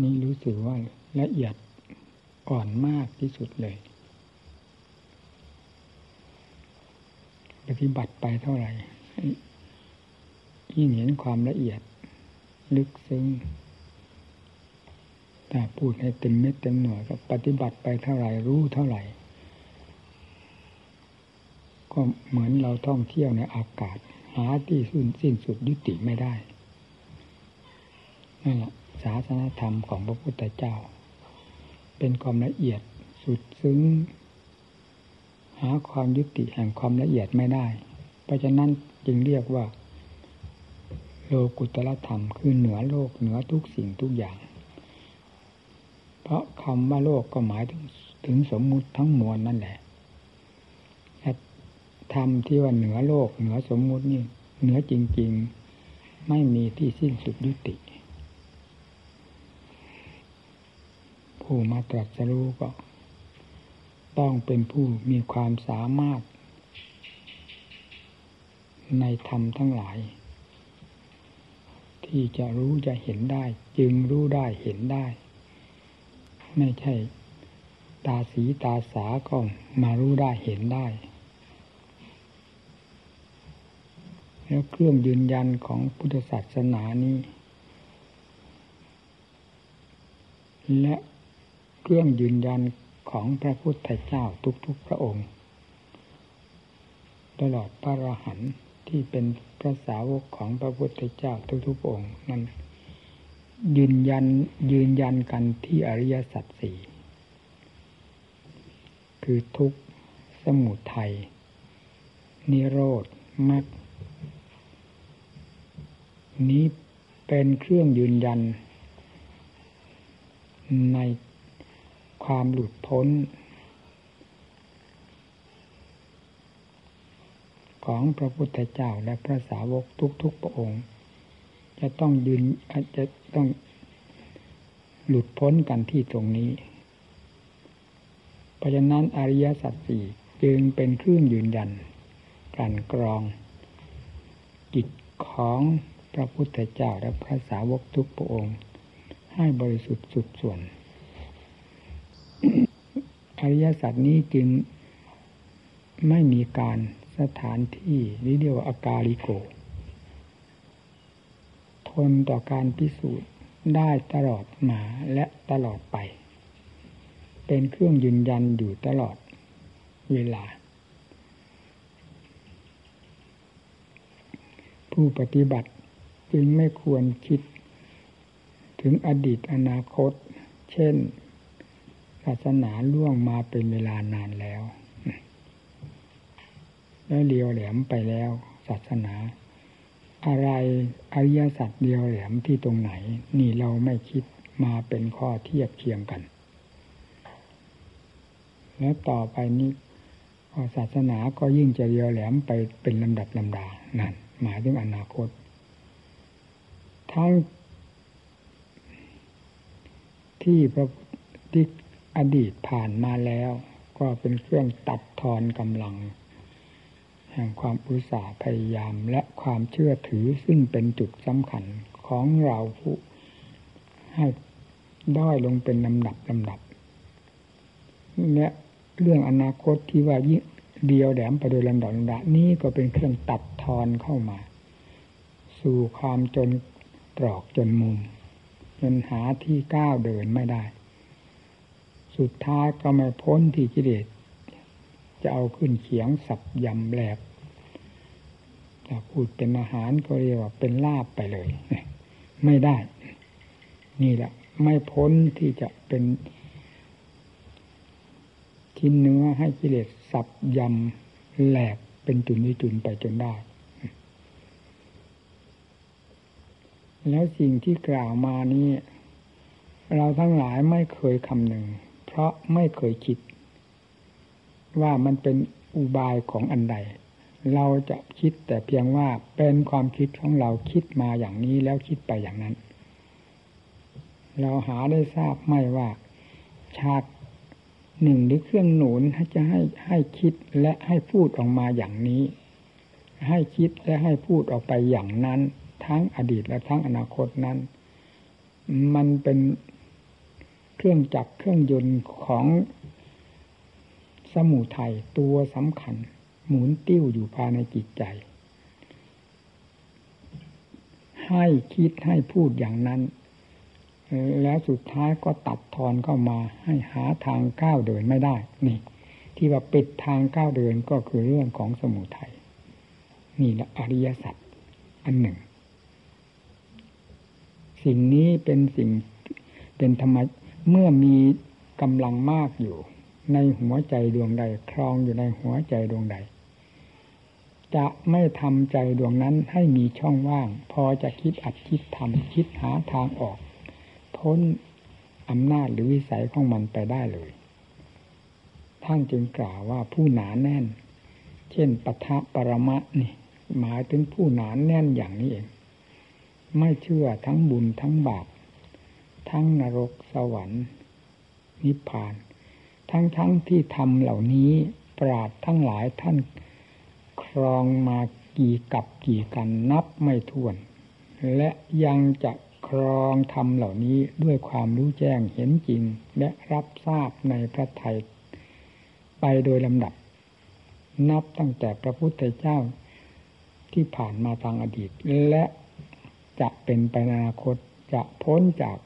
นี่รู้สึกว่าละเอียดอ่อนมากที่สุดเลย ปฏิบัติไปเท่าไหร่ยิ่งเห็นความละเอียด ลึกซึ้งถ้าพูดให้เต็มเม็ดเต็มหน่วยก็ปฏิบัติไปเท่าไหร่รู้เท่าไหร่ ก็เหมือนเราท่องเที่ยวในอากาศ หาที่สิ้นสิ้นสุดยุติไม่ได้นั่นแหละ ศาสนธรรมของพระพุทธเจ้า เป็นความละเอียดสุดซึ้ง หาความยุติแห่งความละเอียดไม่ได้ เพราะฉะนั้นจึงเรียกว่า โลกุตละธรรมคือเหนือโลกเหนือทุกสิ่งทุกอย่าง เพราะคำว่าโลกก็หมายถึงถึงสมมุติทั้งมวลนั่นแหละธรรมที่ว่าเหนือโลกเหนือสมมุตินี่เหนือจริง ๆ ไม่มีที่สิ้นสุดยุติ ผู้มาตรัสรู้ก็ ต้องเป็นผู้มีความสามารถ ในธรรมทั้งหลาย ที่จะรู้จะเห็นได้ จึงรู้ได้เห็นได้ ไม่ใช่ ตาสีตาสาก็มารู้ได้เห็นได้ แล้วเครื่องยืนยันของพุทธศาสนานี้และ เครื่องยืนยันของพระพุทธเจ้าทุกๆพระองค์ ตลอดพระรหันต์ที่เป็นพระสาวกของพระพุทธเจ้าทุกๆองค์นั้นยืนยันยืนยันกันที่อริยสัจสี่คือทุกข์สมุทัยนิโรธมรรคนี้เป็นเครื่องยืนยัน ใน ความหลุดพ้น ของพระพุทธเจ้าและพระสาวกทุกๆพระองค์ จะต้องยืนอาจจะต้องหลุดพ้นกันที่ตรงนี้ เพราะฉะนั้นอริยสัจสี่จึงเป็นเครื่องยืนยันกันกรองจิตของพระพุทธเจ้าและพระสาวกทุกพระองค์ ให้บริสุทธิ์สุดส่วน ริยสัจนี้จึงไม่มีการสถานที่นี่เรียกว่าอากาลิโก ทนต่อการพิสูจน์ได้ตลอดมาและตลอดไป เป็นเครื่องยืนยันอยู่ตลอดเวลา ผู้ปฏิบัติจึงไม่ควรคิดถึงอดีตอนาคต เช่น ศาสนาล่วงมาเป็นเวลานานแล้วแล้วเดียวแหลมไปแล้วศาสนา อะไรอริยสัจเดียวแหลมที่ตรงไหน นี่เราไม่คิดมาเป็นข้อเทียบเคียงกัน แล้วต่อไปนี้ศาสนาก็ยิ่งจะเดียวแหลมไปเป็นลำดับลำดานั่นหมายถึงอนาคต ทั้งที่พระที่ อดีตผ่านมาแล้ว ก็เป็นเครื่องตัดทอนกำลัง แห่งความอุตสาห์พยายามและความเชื่อถือซึ่งเป็นจุดสำคัญของเราผู้ให้ด้อยลงเป็นลำดับลำดับและเรื่องอนาคตที่ว่ายิ่งเดียวแหลมไปโดยลำดับลำดับนี้ก็เป็นเครื่องตัดทอนเข้ามา สู่ความจนตรอกจนมุมจนหาที่ก้าวเดินไม่ได้ สุดท้ายก็ไม่พ้นที่กิเลสจะเอาขึ้นเขียงสับยำแหลกจะพูดเป็นอาหารก็เรียกว่าเป็นลาบไปเลย ไม่ได้ นี่แหละ ไม่พ้นที่จะเป็นชิ้นเนื้อให้กิเลสสับยำแหลกเป็นจุนวิจุนไปจนได้ แล้วสิ่งที่กล่าวมานี้ เราทั้งหลายไม่เคยคำหนึ่ง เพราะไม่เคยคิด ว่ามันเป็นอุบายของอันใด เราจะคิดแต่เพียงว่าเป็นความคิดของเราคิดมาอย่างนี้แล้วคิดไปอย่างนั้น เราหาได้ทราบไม่ว่าฉากหนึ่งหรือเครื่องหนุนจะให้ให้คิดและให้พูดออกมาอย่างนี้ ให้คิดและให้พูดออกไปอย่างนั้น ทั้งอดีตและทั้งอนาคตนั้น มันเป็น รื่องจักรเครื่องยนต์ของสมุทัยตัวสำคัญ หมุนติ้วอยู่ภายในจิตใจ ให้คิดให้พูดอย่างนั้น แล้วสุดท้ายก็ตัดทอนเข้ามาให้หาทางก้าวเดินไม่ได้นี่ที่ว่าปิดทางก้าวเดินก็คือเรื่องของสมุทัยนี่แหละอริยสัจอันหนึ่ง สิ่งนี้เป็นสิ่งเป็นธรรม เมื่อมีกำลังมากอยู่ ในหัวใจดวงใด ครองอยู่ในหัวใจดวงใด จะไม่ทำใจดวงนั้นให้มีช่องว่าง พอจะคิดอัดคิดทำคิดหาทางออก พ้นอำนาจหรือวิสัยของมันไปได้เลย ท่านจึงกล่าวว่าผู้หนาแน่น เช่นปทะปรมะนี่ หมายถึงผู้หนานแน่นอย่างนี้เอง ไม่เชื่อทั้งบุญทั้งบาป ทั้งนรกสวรรค์ นิพพาน ทั้งทั้งที่ทำเหล่านี้ปราดทั้งหลายท่านครองมากี่กับกี่กันนับไม่ถ้วน และยังจะครองทำเหล่านี้ด้วยความรู้แจ้งเห็นจริง และรับทราบในพระไทยไปโดยลำดับ นับตั้งแต่พระพุทธเจ้าที่ผ่านมาทางอดีต และจะเป็นไปในอนาคตจะพ้นจาก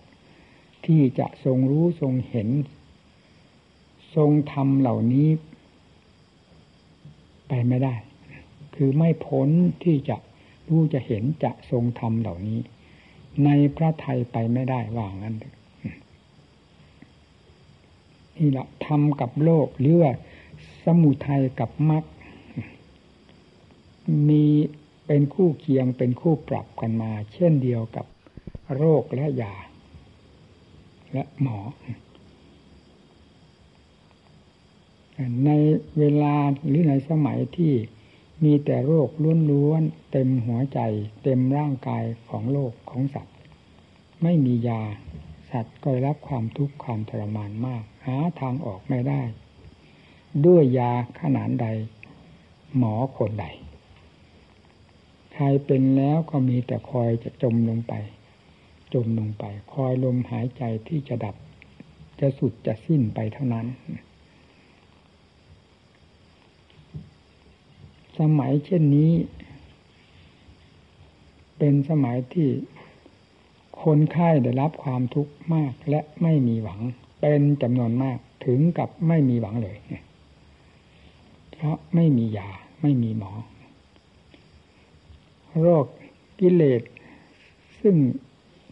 ที่จะทรงรู้ทรงเห็น ทรงทำเหล่านี้ ไปไม่ได้ คือไม่พ้นที่จะรู้จะเห็นจะทรงทำเหล่านี้ ในพระไทยไปไม่ได้ว่างั้นนี่แหละทำกับโลกหรือว่าสมุทัยกับมรรคมีเป็นคู่เคียงเป็นคู่ปรับกันมา เช่นเดียวกับโรคและยา และหมอ ในเวลาหรือในสมัยที่มีแต่โรคล้วนๆเต็มหัวใจ เต็มร่างกายของโลกของสัตว์ ไม่มียาสัตว์ก็รับความทุกข์ความทรมานมาก หาทางออกไม่ได้ ด้วยยาขนาดใด หมอคนใด ใครเป็นแล้วก็มีแต่คอยจะจมลงไป จมลงไป คอยลมหายใจที่จะดับ จะสุดจะสิ้นไปเท่านั้น สมัยเช่นนี้ เป็นสมัยที่คนไข้ได้รับความทุกข์มากและไม่มีหวัง เป็นจำนวนมากถึงกับไม่มีหวังเลย เพราะไม่มียาไม่มีหมอ โรคกิเลสซึ่ง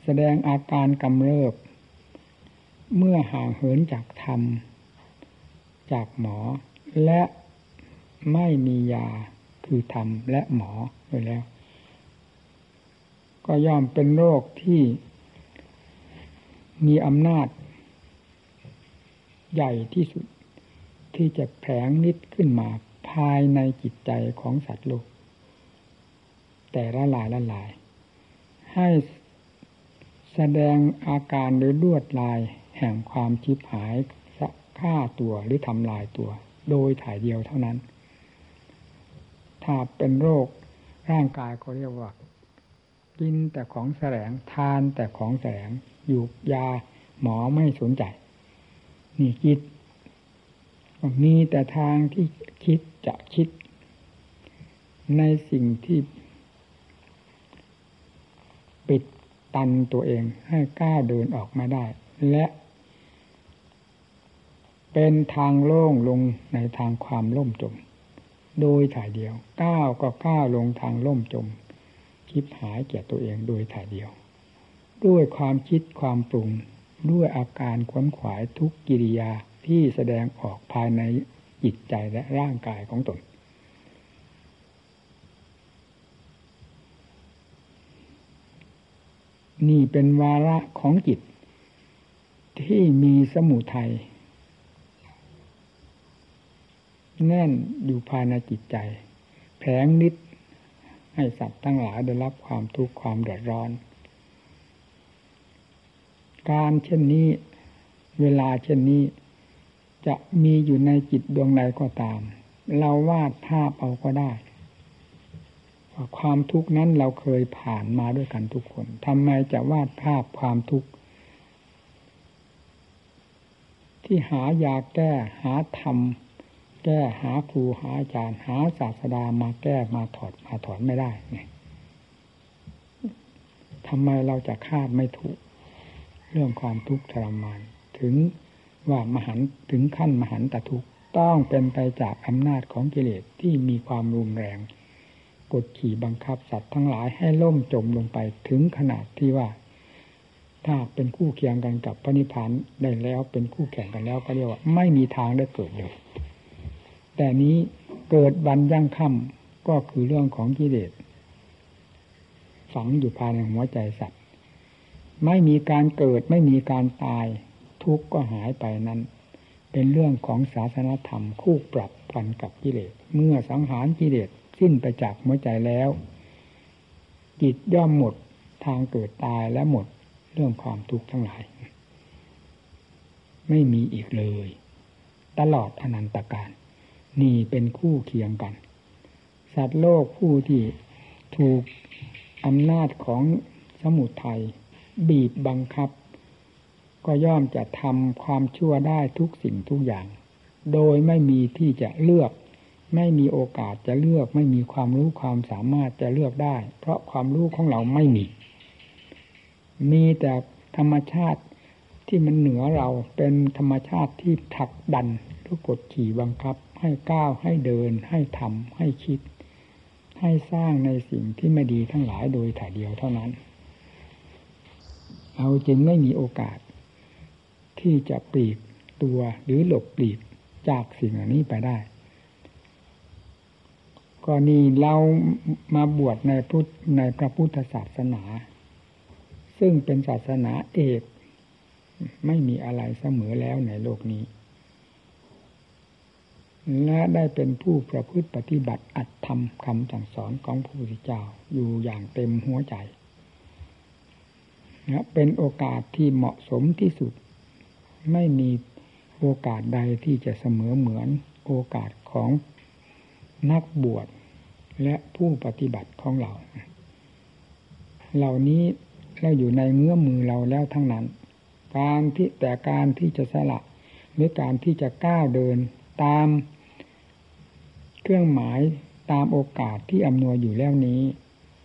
แสดงอาการกำเริบ เมื่อห่างเหินจากธรรม จากหมอ และไม่มียาคือธรรมและหมอไปแล้ว ก็ย่อมเป็นโรคที่มีอำนาจ ใหญ่ที่สุด ที่จะแผงนิดขึ้นมาภายในจิตใจของสัตว์โลก แต่ละลายละลาย ให้ แสดงอาการหรือลวดลายแห่งความชิบหายฆ่าตัวหรือทำลายตัว โดยถ่ายเดียวเท่านั้น ถ้าเป็นโรคร่างกายก็เรียกว่า กินแต่ของแสลงทานแต่ของแสลงอยู่ยาหมอไม่สนใจ นี่คิดมีแต่ทางที่คิดจะคิด ในสิ่งที่ ปิด ตันตัวเองให้กล้าเดินออกมาได้ และ เป็นทางโล่งลงในทางความล่มจม โดยถ่ายเดียวก้าวก็ก้าวลงทางล่มจมคิดหายแก่ตัวเองโดยถ่ายเดียว ด้วยความคิดความปรุงด้วยอาการขวนขวายทุกกิริยาที่แสดงออกภายในจิตใจและร่างกายของตน นี่เป็นวาระของจิต ที่มีสมุทัยแน่นอยู่ภายในจิตใจ แผงนิดให้สัตว์ทั้งหลายได้รับความทุกข์ความเดือดร้อน การเช่นนี้ เวลาเช่นนี้ จะมีอยู่ในจิตดวงใดก็ตาม เราวาดภาพเอาก็ได้ ความทุกข์นั้นเราเคยผ่านมาด้วยกันทุกคนทำไมจะวาดภาพความทุกข์ที่หายาแก้หาธรรมแก้หาครูหาอาจารย์หาศาสดามาแก้มาถอดมาถอนไม่ได้เนี่ยทำไมเราจะคาดไม่ถูก เรื่องความทุกข์ทรมาน ถึงว่ามหันถึงขั้นมหันตทุกต้องเป็นไปจากอำนาจของกิเลสที่มีความรุนแรง กดขี่บังคับสัตว์ทั้งหลายให้ล่มจมลงไปถึงขนาดที่ว่า ถ้าเป็นคู่เคียงกันกับพระนิพพานได้แล้วเป็นคู่แข่งกันแล้วก็เรียกว่า ไม่มีทางได้เกิดเลย แต่นี้เกิดวันยั่งค่ำก็คือเรื่องของกิเลสฝังอยู่ภายในหัวใจสัตว์ ไม่มีการเกิดไม่มีการตาย ทุกข์ก็หายไปนั้น เป็นเรื่องของศาสนธรรมคู่ปรับกันกับกิเลสเมื่อสังหารกิเลส สิ้นไปจากหัวใจแล้ว จิตย่อมหมดทางเกิดตายและหมดเรื่องความทุกข์ทั้งหลาย ไม่มีอีกเลย ตลอดอนันตการนี่เป็นคู่เคียงกัน สัตว์โลกผู้ที่ถูกอำนาจของสมุทัยบีบบังคับ ก็ย่อมจะทำความชั่วได้ทุกสิ่งทุกอย่าง โดยไม่มีที่จะเลือก ไม่มีโอกาสจะเลือก ไม่มีความรู้ความสามารถจะเลือกได้ เพราะความรู้ของเราไม่มี มีแต่ธรรมชาติที่มันเหนือเราเป็นธรรมชาติที่ผลักดันทุกกดขี่บังคับ ให้ก้าวให้เดิน ให้ทำให้คิด ให้สร้างในสิ่งที่ไม่ดีทั้งหลายโดยถ่ายเดียวเท่านั้น เราจึงไม่มีโอกาส ที่จะปลีกตัวหรือหลบปลีกจากสิ่งเหล่านี้ไปได้ กรณีเรามาบวชในพุทธในพระพุทธศาสนา ซึ่งเป็นศาสนาเอกไม่มีอะไรเสมอแล้วในโลกนี้ และได้เป็นผู้ประพฤติปฏิบัติอัดทำคำสั่งสอนของพระพุทธเจ้าอยู่อย่างเต็มหัวใจนะเป็นโอกาสที่เหมาะสมที่สุด ไม่มีโอกาสใดที่จะเสมอเหมือนโอกาสของนักบวช และผู้ปฏิบัติของเรา เหล่านี้เราอยู่ในเงื้อมือเราแล้วทั้งนั้น การที่แต่การที่จะสละหรือการที่จะก้าวเดินตามเครื่องหมายตามโอกาสที่อำนวยอยู่แล้วนี้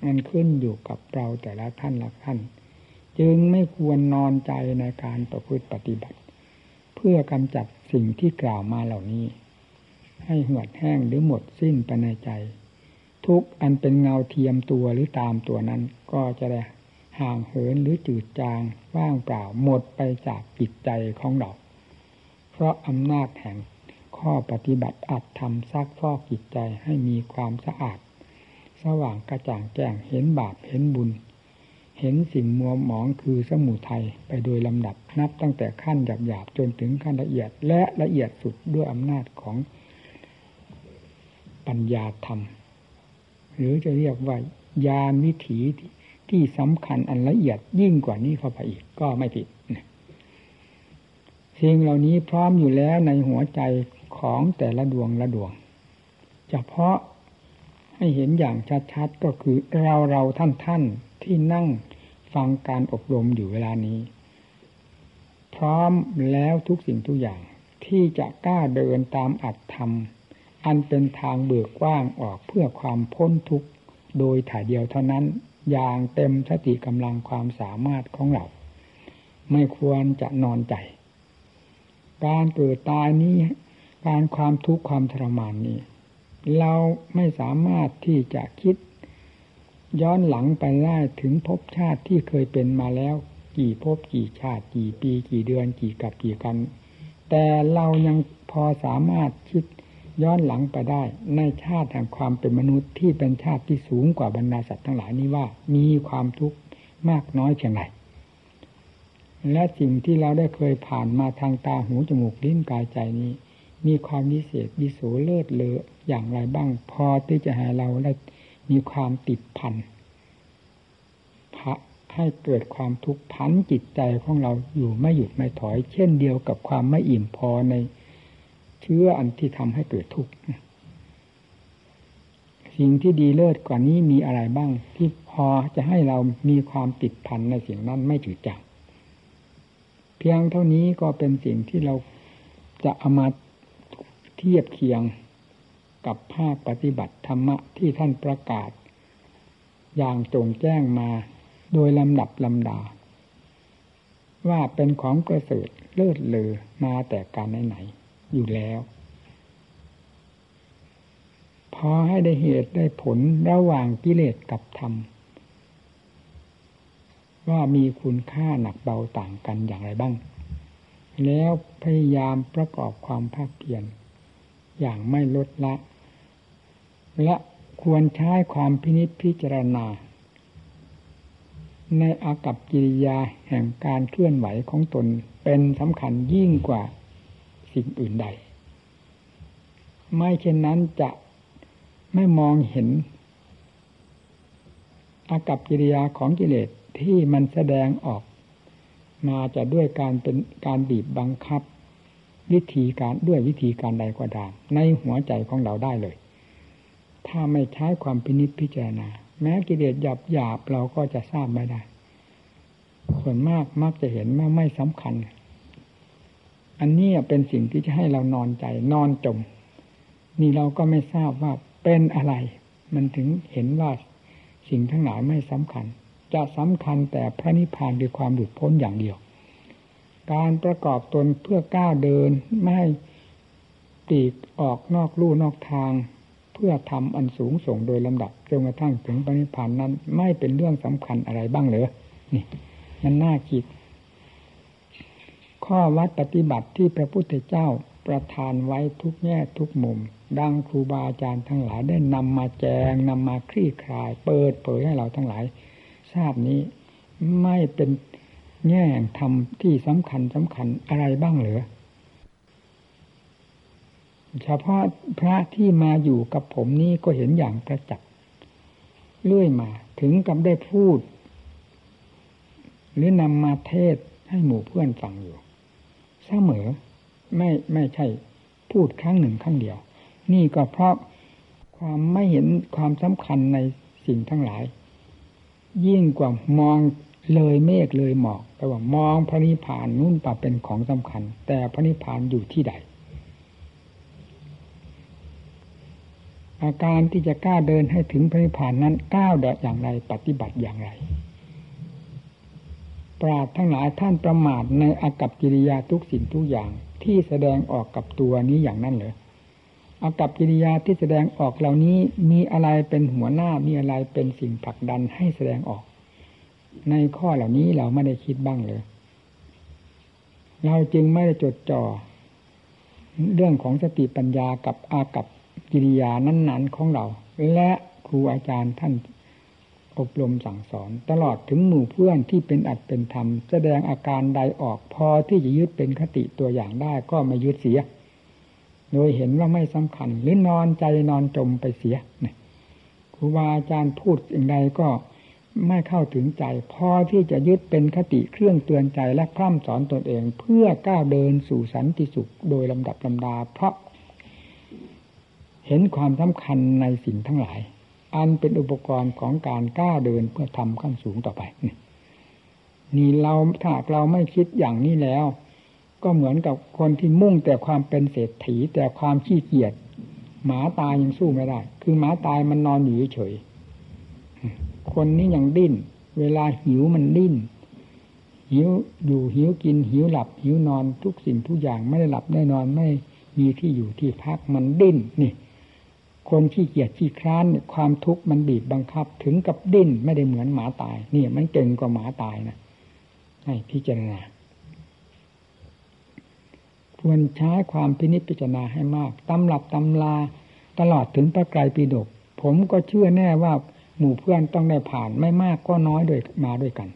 มันขึ้นอยู่กับเราแต่ละท่านละท่าน จึงไม่ควรนอนใจในการประพฤติปฏิบัติ เพื่อกำจัดสิ่งที่กล่าวมาเหล่านี้ ให้หวดแห้งหรือหมดสิ้นไปในใจ ทุกอันเป็นเงาเทียมตัวหรือตามตัวนั้น ก็จะได้ห่างเหินหรือจืดจางว่างเปล่าหมดไปจากจิตใจของเรา เพราะอำนาจแห่งข้อปฏิบัติอัดทำซักฟอกจิตใจให้มีความสะอาด สว่างกระจ่างแจ้งเห็นบาปเห็นบุญ เห็นสิ่งมัวหมองคือสมุทัยไปโดยลำดับนับตั้งแต่ขั้นหยาบๆจนถึงขั้นละเอียดและละเอียดสุดด้วยอำนาจของปัญญาธรรม หรือจะเรียกว่ายานวิถีที่สำคัญอันละเอียดยิ่งกว่านี้เข้าไปอีกก็ไม่ผิดสิ่งเหล่านี้พร้อมอยู่แล้วในหัวใจของแต่ละดวงละดวง เฉพาะให้เห็นอย่างชัดๆก็คือเราเราท่านท่านที่นั่งฟังการอบรมอยู่เวลานี้ พร้อมแล้วทุกสิ่งทุกอย่างที่จะกล้าเดินตามอัตธรรม อันเป็นทางเบิกกว้างออกเพื่อความพ้นทุกข์โดยถ่ายเดียวเท่านั้น อย่างเต็มสติกำลังความสามารถของเรา ไม่ควรจะนอนใจ การเกิดตายนี้ การความทุกข์ความทรมานนี้ เราไม่สามารถที่จะคิด ย้อนหลังไปได้ถึงภพชาติที่เคยเป็นมาแล้ว กี่ภพกี่ชาติ กี่ปี กี่เดือน กี่กับกี่กัน แต่เรายังพอสามารถคิด ย้อนหลังไปได้ในชาติแห่งความเป็นมนุษย์ที่เป็นชาติที่สูงกว่าบรรดาสัตว์ทั้งหลายนี้ว่า มีความทุกข์มากน้อยเพียงไรและสิ่งที่เราได้เคยผ่านมาทางตาหูจมูกลิ้นกายใจนี้ มีความวิเศษวิโสเลิศเลออย่างไรบ้างพอที่จะให้เราได้มีความติดพันพระให้เกิดความทุกข์พันจิตใจของเราอยู่ไม่หยุดไม่ถอย เช่นเดียวกับความไม่อิ่มพอใน เชื้ออันที่ทำให้เกิดทุกข์สิ่งที่ดีเลิศกว่านี้มีอะไรบ้าง ที่พอจะให้เรามีความติดพันในสิ่งนั้นไม่จืดจางเพียงเท่านี้ก็เป็นสิ่งที่เราจะเอามาเทียบเคียงกับภาคปฏิบัติธรรมะที่ท่านประกาศ อย่างจงแจ้งมาโดยลำดับลำดา ว่าเป็นของประเสริฐเลิศเลอมาแต่การไหนๆ อยู่แล้ว พอให้ได้เหตุได้ผลระหว่างกิเลสกับธรรม ว่ามีคุณค่าหนักเบาต่างกันอย่างไรบ้าง แล้วพยายามประกอบความภาคเพียรอย่างไม่ลดละ และควรใช้ความพินิจพิจารณา ในอากับกิริยาแห่งการเคลื่อนไหวของตนเป็นสำคัญยิ่งกว่า สิ่งอื่นใด ไม่เช่นนั้นจะไม่มองเห็น อากับกิริยาของกิเลสที่มันแสดงออก มาจะด้วยการเป็นการบีบบังคับ วิธีการด้วยวิธีการใดก็ตามในหัวใจของเราได้เลย ถ้าไม่ใช้ความพินิจพิจารณา แม้กิเลสหยาบหยาบเราก็จะทราบไม่ได้ส่วนมากมักจะเห็นว่าไม่สำคัญ อันนี้เป็นสิ่งที่จะให้เรานอนใจนอนจม นี่เราก็ไม่ทราบว่าเป็นอะไร มันถึงเห็นว่าสิ่งทั้งหลายไม่สำคัญ จะสำคัญแต่พระนิพพานด้วยความหลุดพ้นอย่างเดียว การประกอบตนเพื่อก้าวเดินไม่ตีกออกนอกลู่นอกทาง เพื่อทำอันสูงส่งโดยลำดับจนกระทั่งถึงปณิพานนั้น ไม่เป็นเรื่องสำคัญอะไรบ้างเหรอนี่ มันน่าคิด ข้อวัดปฏิบัติที่พระพุทธเจ้าประทานไว้ทุกแง่ทุกมุม ดังครูบาอาจารย์ทั้งหลายได้นำมาแจงนำมาคลี่คลาย เปิดเผยให้เราทั้งหลาย ทราบนี้ไม่เป็นแง่ธรรมที่สำคัญสำคัญอะไรบ้างเหรือเฉพาะพระที่มาอยู่กับผมนี้ก็เห็นอย่างประจักษ์เลื่อยมา ถึงกับได้พูด หรือนำมาเทศให้หมู่เพื่อนฟังอยู่ เสมอ ไม่ไม่ใช่พูดครั้งหนึ่งครั้งเดียว นี่ก็เพราะความไม่เห็นความสำคัญในสิ่งทั้งหลาย ยิ่งกว่ามองเลยเมฆเลยหมอกแปลว่ามองพระนิพพานนู่นป่าเป็นของสำคัญ แต่พระนิพพานอยู่ที่ใดอาการที่จะกล้าเดินให้ถึงพระนิพพานนั้นก้าวแบบอย่างไรปฏิบัติอย่างไร ปราดทั้งหลายท่านประมาทในอากับกิริยาทุกสิ่งทุกอย่างที่แสดงออกกับตัวนี้อย่างนั้นเหรออากับกิริยาที่แสดงออกเหล่านี้มีอะไรเป็นหัวหน้ามีอะไรเป็นสิ่งผลักดันให้แสดงออก ในข้อเหล่านี้เราไม่ได้คิดบ้างเลย เราจึงไม่ได้จดจ่อเรื่องของสติปัญญากับอากับกิริยานั้น ๆ ของเรา และครูอาจารย์ท่าน อบรมสั่งสอน ตลอดถึงหมู่เพื่อนที่เป็นอัดเป็นธรรม แสดงอาการใดออกพอที่จะยึดเป็นคติตัวอย่างได้ก็ไม่ยึดเสีย โดยเห็นว่าไม่สำคัญ หรือนอนใจนอนจมไปเสียครูบาอาจารย์พูดอย่างใดก็ไม่เข้าถึงใจ พอที่จะยึดเป็นคติเครื่องเตือนใจและพร่ำสอนตนเอง เพื่อก้าวเดินสู่สันติสุขโดยลำดับลำดาเพราะเห็นความสำคัญในสิ่งทั้งหลาย อันเป็นอุปกรณ์ของการก้าวเดินเพื่อทำขั้นสูงต่อไป นี่เราถ้าเราไม่คิดอย่างนี้แล้ว ก็เหมือนกับคนที่มุ่งแต่ความเป็นเศรษฐีแต่ความขี้เกียจหมาตายยังสู้ไม่ได้ คือหมาตายมันนอนอยู่เฉยคนนี้ยังดิ้น เวลาหิวมันดิ้น หิวอยู่หิวกินหิวหลับ หิวนอนทุกสิ่งทุกอย่างไม่ได้หลับได้นอนไม่มีที่อยู่ที่พักมันดิ้นนี่ คนขี้เกียจขี้คร้านความทุกข์มันบีบบังคับ ถึงกับดิ้นไม่ได้เหมือนหมาตายนี่มันเก่งกว่าหมาตายนะให้พิจารณาควรใช้ความพินิจพิจารณาให้มากตำหลับตำลาตลอดถึงพระไกรปิฎกผมก็เชื่อแน่ว่าหมู่เพื่อนต้องได้ผ่านไม่มากก็น้อยโดยมาด้วยกัน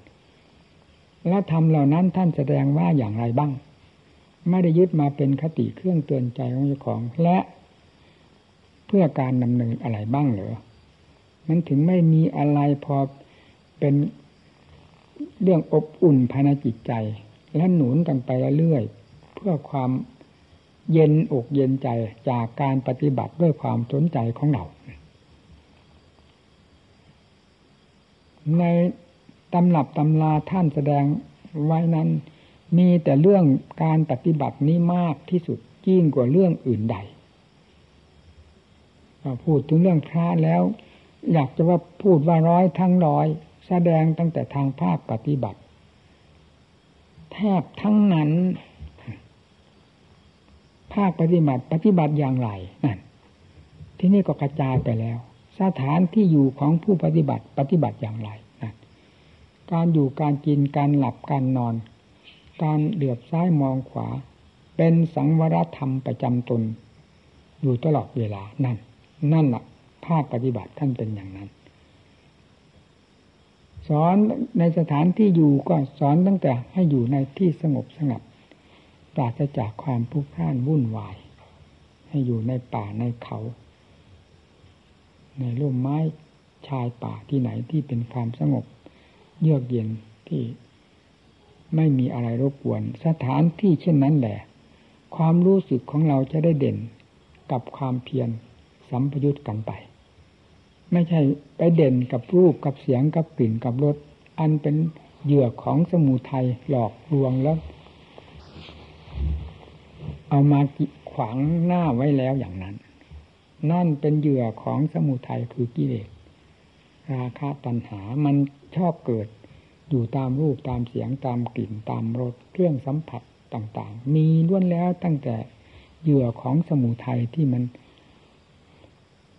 แล้วทำเหล่านั้นท่านแสดงว่าอย่างไรบ้าง ไม่ได้ยึดมาเป็นคติเครื่องเตือนใจของเจ้าของ และ เพื่อการดำเนินอะไรบ้างเหรอมันถึงไม่มีอะไรพอเป็นเรื่องอบอุ่นภายในจิตใจ และหนุนกันไปเรื่อยเพื่อความเย็นอกเย็นใจจากการปฏิบัติด้วยความสนใจของเรา ในตำรับตำราท่านแสดงไว้นั้น มีแต่เรื่องการปฏิบัตินี้มากที่สุดยิ่งกว่าเรื่องอื่นใด พูดถึงเรื่องพระแล้ว อยากจะว่าพูดว่าร้อยทั้งร้อยแสดงตั้งแต่ทางภาคปฏิบัติ แทบทั้งนั้น ภาคปฏิบัติปฏิบัติอย่างไรนั่นที่นี่ก็กระจายไปแล้ว สถานที่อยู่ของผู้ปฏิบัติปฏิบัติอย่างไรนั่นการอยู่การกินการหลับการนอน การเดือบซ้ายมองขวา เป็นสังวรธรรมประจำตน อยู่ตลอดเวลานั่น นั่นแหละภาคปฏิบัติท่านเป็นอย่างนั้น สอนในสถานที่อยู่ก็สอนตั้งแต่ให้อยู่ในที่สงบสงัดปราศจากความพุกพ่านวุ่นวาย ให้อยู่ในป่าในเขา ในร่มไม้ชายป่าที่ไหนที่เป็นความสงบ เยือกเย็นที่ไม่มีอะไรรบกวน สถานที่เช่นนั้นแหละ ความรู้สึกของเราจะได้เด่นกับความเพียร สัมพยุตกันไป ไม่ใช่ไปเด่นกับรูปกับเสียงกับกลิ่นกับรสอันเป็นเหยื่อของสมุทัยหลอกลวงแล้ว เอามาขวางหน้าไว้แล้วอย่างนั้น นั่นเป็นเหยื่อของสมุทัยคือกิเลสราคะตัณหามันชอบเกิดอยู่ตามรูปตามเสียงตามกลิ่นตามรสเครื่องสัมผัสต่าง ๆ มีล้วนแล้วตั้งแต่เหยื่อของสมุทัยที่มัน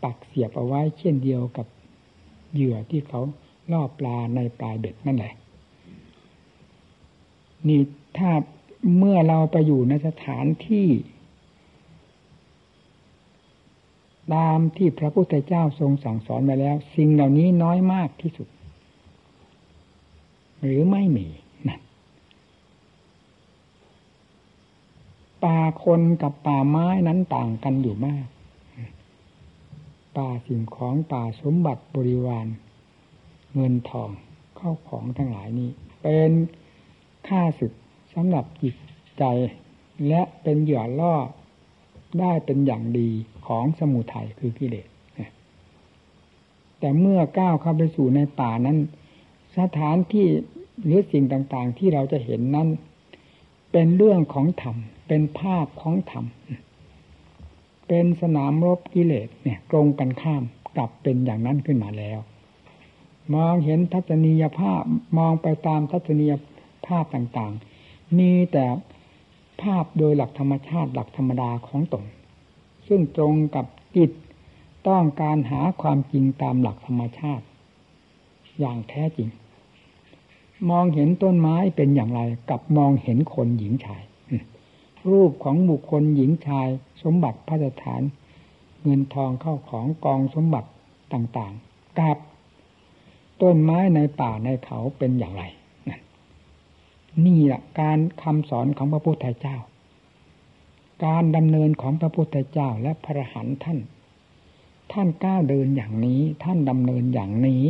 ปักเสียบเอาไว้เช่นเดียวกับเหยื่อที่เขาล่อปลาในปลายเบ็ดนั่นแหละ นี่ถ้าเมื่อเราไปอยู่ในสถานที่ ตามที่พระพุทธเจ้าทรงสั่งสอนมาแล้ว สิ่งเหล่านี้น้อยมากที่สุด หรือไม่มีนะป่าคนกับป่าไม้นั้นต่างกันอยู่มาก ป่าสิ่งของป่าสมบัติบริวาร เงินทองเข้าของทั้งหลายนี้ เป็นค่าศึกสำหรับจิตใจ และเป็นเหยื่อล่อได้เป็นอย่างดีของสมุทัยคือกิเลสแต่เมื่อก้าวเข้าไปสู่ในป่านั้น สถานที่หรือสิ่งต่างๆ ที่เราจะเห็นนั้น เป็นเรื่องของธรรมเป็นภาพของธรรม เป็นสนามรบกิเลสเนี่ยตรงกันข้ามกลับเป็นอย่างนั้นขึ้นมาแล้ว มองเห็นทัศนียภาพมองไปตามทัศนียภาพต่างๆ มีแต่ภาพโดยหลักธรรมชาติหลักธรรมดาของตนซึ่งตรงกับจิตต้องการหาความจริงตามหลักธรรมชาติ อย่างแท้จริง มองเห็นต้นไม้เป็นอย่างไรกับมองเห็นคนหญิงชาย รูปของบุคคลหญิงชาย สมบัติพระสถาน เงินทองเข้าของกองสมบัติต่างๆกับต้นไม้ในป่าในเขาเป็นอย่างไร นี่แหละการคำสอนของพระพุทธเจ้า การดำเนินของพระพุทธเจ้าและพระหันท่าน ท่านก้าวเดินอย่างนี้ ท่านดำเนินอย่างนี้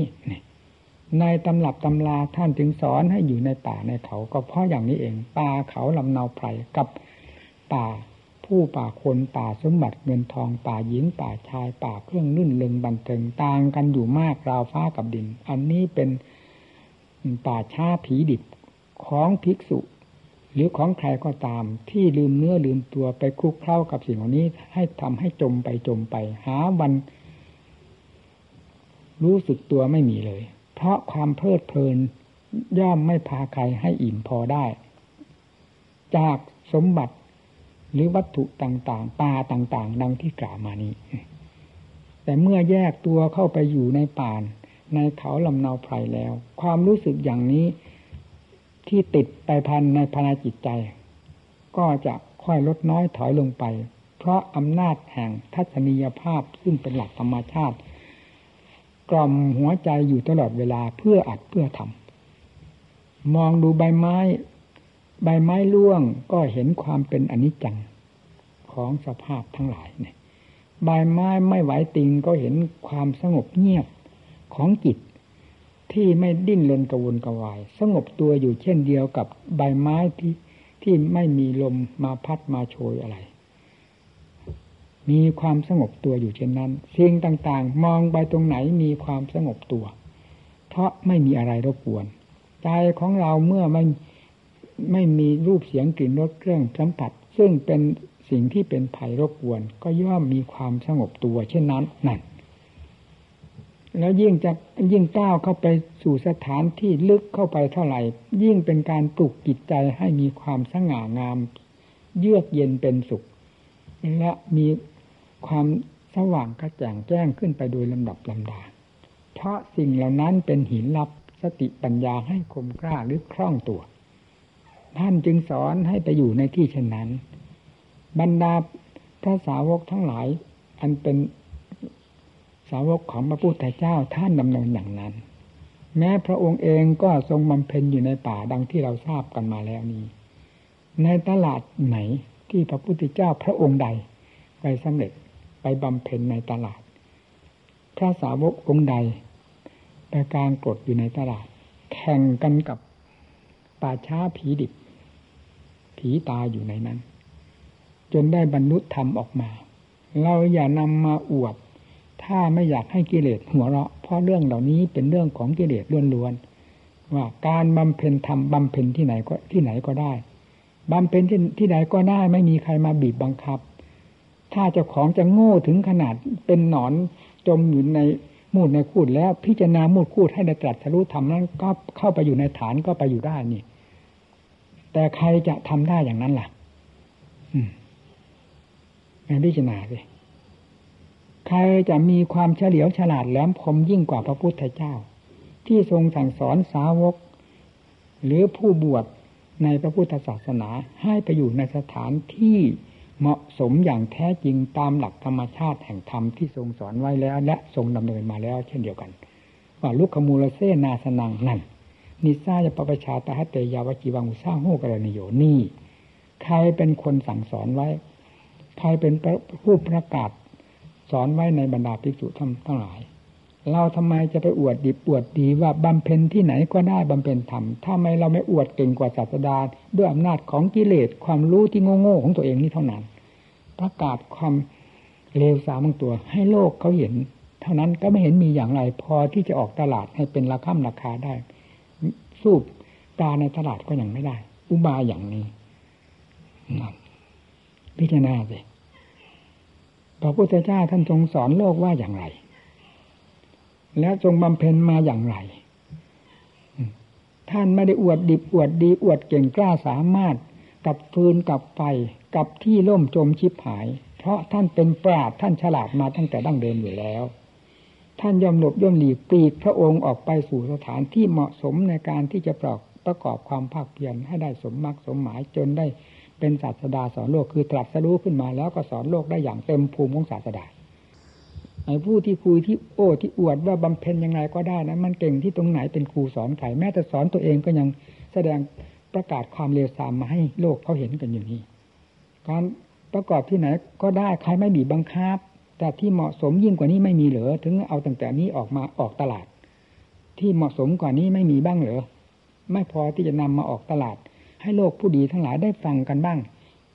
ในตำรับตำราท่านจึงสอนให้อยู่ในป่าในเขา ก็เพราะอย่างนี้เอง ป่าเขาลำเนาไพรกับ ป่า ผู้ป่าคนป่าสมบัติเงินทองป่าหญิงป่าชายป่าเครื่องนื่นเลิงบันเทิงต่างกันอยู่มากราวฟ้ากับดิน อันนี้เป็นป่าช้าผีดิบของภิกษุ หรือของใครก็ตามที่ลืมเนื้อลืมตัวไปคลุกเคล้ากับสิ่งเหล่านี้ ให้ทำให้จมไปจมไป หาวัน รู้สึกตัวไม่มีเลย เพราะความเพลิดเพลินย่อมไม่พาใครให้อิ่มพอได้ จากสมบัติ หรือวัตถุต่างๆ ป่าต่างๆ ดังที่กล่าวมานี้ แต่เมื่อแยกตัวเข้าไปอยู่ในป่านในเขาลำเนาไพรแล้ว ความรู้สึกอย่างนี้ที่ติดไปพันในภายจิตใจ ก็จะค่อยลดน้อยถอยลงไป เพราะอำนาจแห่งทัศนียภาพซึ่งเป็นหลักธรรมชาติ กล่อมหัวใจอยู่ตลอดเวลาเพื่ออัดเพื่อทำมองดูใบไม้ ใบไม้ร่วงก็เห็นความเป็นอนิจจังของสภาพทั้งหลายเนี่ยใบไม้ไม่ไหวติงก็เห็นความสงบเงียบของจิต ที่ไม่ดิ้นรนกระวนกระวาย สงบตัวอยู่เช่นเดียวกับใบไม้ที่ที่ไม่มีลมมาพัดมาโชยอะไร มีความสงบตัวอยู่เช่นนั้นสิ่งต่างๆ มองไปตรงไหนมีความสงบตัว เพราะไม่มีอะไรรบกวน ใจของเราเมื่อไม่ ไม่มีรูปเสียงกลิ่นรสเครื่องสัมผัส ซึ่งเป็นสิ่งที่เป็นภัยรบกวน ก็ย่อมมีความสงบตัวเช่นนั้นนั่นแล้วยิ่งจะยิ่งก้าวเข้าไปสู่สถานที่ลึกเข้าไปเท่าไหร่ ยิ่งเป็นการปลุกจิตใจให้มีความสง่างาม เยือกเย็นเป็นสุข และมีความสว่างกระจ่างแจ้งขึ้นไปโดยลำดับลำดา เพราะสิ่งเหล่านั้นเป็นหินลับสติปัญญาให้คมกล้าหรือคล่องตัว ท่านจึงสอนให้ไปอยู่ในที่เช่นนั้น บรรดาพระสาวกทั้งหลาย อันเป็นสาวกของพระพุทธเจ้าท่านดำเนินอย่างนั้น แม้พระองค์เองก็ทรงบำเพ็ญอยู่ในป่าดังที่เราทราบกันมาแล้วนี้ ในตลาดไหนที่พระพุทธเจ้าพระองค์ใด ไปสำเร็จไปบำเพ็ญในตลาด พระสาวกองค์ใดไปกางกดอยู่ในตลาด แข่งกันกับป่าช้าผีดิบ ผีตายอยู่ในนั้น จนได้บรรลุธรรมออกมา เราอย่านำมาอวด ถ้าไม่อยากให้กิเลสหัวเราะ เพราะเรื่องเหล่านี้เป็นเรื่องของกิเลสล้วนๆว่าการบำเพ็ญทำบำเพ็ญที่ไหนก็ที่ไหนก็ได้บำเพ็ญที่ที่ไหนก็ได้ไม่มีใครมาบีบบังคับ ถ้าเจ้าของจะโง่ถึงขนาดเป็นหนอนจมอยู่ในมูดในคูดแล้วพิจารณามูดคูดให้ได้ตรัสรู้ทำนั้นก็เข้าไปอยู่ในฐานก็ไปอยู่ได้นี่ แต่ใครจะทำได้อย่างนั้นล่ะ อืมพิจารณาสิใครจะมีความเฉลียวฉลาดแหลมคมยิ่งกว่าพระพุทธเจ้า ที่ทรงสั่งสอนสาวก หรือผู้บวชในพระพุทธศาสนาให้ไปอยู่ในสถานที่เหมาะสมอย่างแท้จริงตามหลักธรรมชาติแห่งธรรมที่ทรงสอนไว้แล้ว และทรงดำเนินมาแล้วเช่นเดียวกัน ว่าลุกขมูลเซนาสนังนั่น นิสายปปชาตาหเตยาวจีวังอุสาโหกรณิโยนี่ ใครเป็นคนสั่งสอนไว้ ใครเป็นผู้ประกาศ สอนไว้ในบรรดาภิกษุทั้งทั้งหลาย เราทำไมจะไปอวดดีอวดดีว่าบำเพ็ญที่ไหนก็ได้บำเพ็ญธรรมถ้าไม่เราไม่อวดเก่งกว่าศาสดาด้วยอำนาจของกิเลสความรู้ที่โง่ๆของตัวเองนี่เท่านั้น ประกาศความเลวสามของตัว ให้โลกเขาเห็น เท่านั้นก็ไม่เห็นมีอย่างไรพอที่จะออกตลาดให้เป็นราคาราคาได้ สู้ปลาในตลาดก็ยังไม่ได้ อุบายอย่างนี้นั่นพิจารณาสิพระพุทธเจ้าท่านทรงสอนโลกว่าอย่างไร แล้วทรงบำเพ็ญมาอย่างไร ท่านไม่ได้อวดดิบอวดดีอวดเก่งกล้าสามารถกับฟืนกับไฟกับที่ล่มจมชิบหาย เพราะท่านเป็นปราดท่านฉลาดมาตั้งแต่ดั้งเดิมอยู่แล้ว ท่านยอมหลบย่อมหลีกปีกพระองค์ออกไปสู่สถานที่เหมาะสมในการที่จะประกอบประกอบความภาคเพียรให้ได้สมมรรคสมหมายจนได้เป็นศาสดาสอนโลกคือตรัสรู้ขึ้นมาแล้วก็สอนโลกได้อย่างเต็มภูมิของศาสดาไอ้ผู้ที่คุยที่โอ้ที่อวดว่าบำเพ็ญยังไงก็ได้นะมันเก่งที่ตรงไหนเป็นครูสอนใครแม้แต่สอนตัวเองก็ยังแสดงประกาศความเลวทรามมาให้โลกเขาเห็นกันอยู่นี่การประกอบที่ไหนก็ได้ใครไม่บีบบังคับ แต่ที่เหมาะสมยิ่งกว่านี้ไม่มีเหรอถึงเอาตั้งแต่นี้ออกมาออกตลาด ที่เหมาะสมกว่านี้ไม่มีบ้างเหรอไม่พอที่จะนำมาออกตลาด ให้โลกผู้ดีทั้งหลายได้ฟังกันบ้าง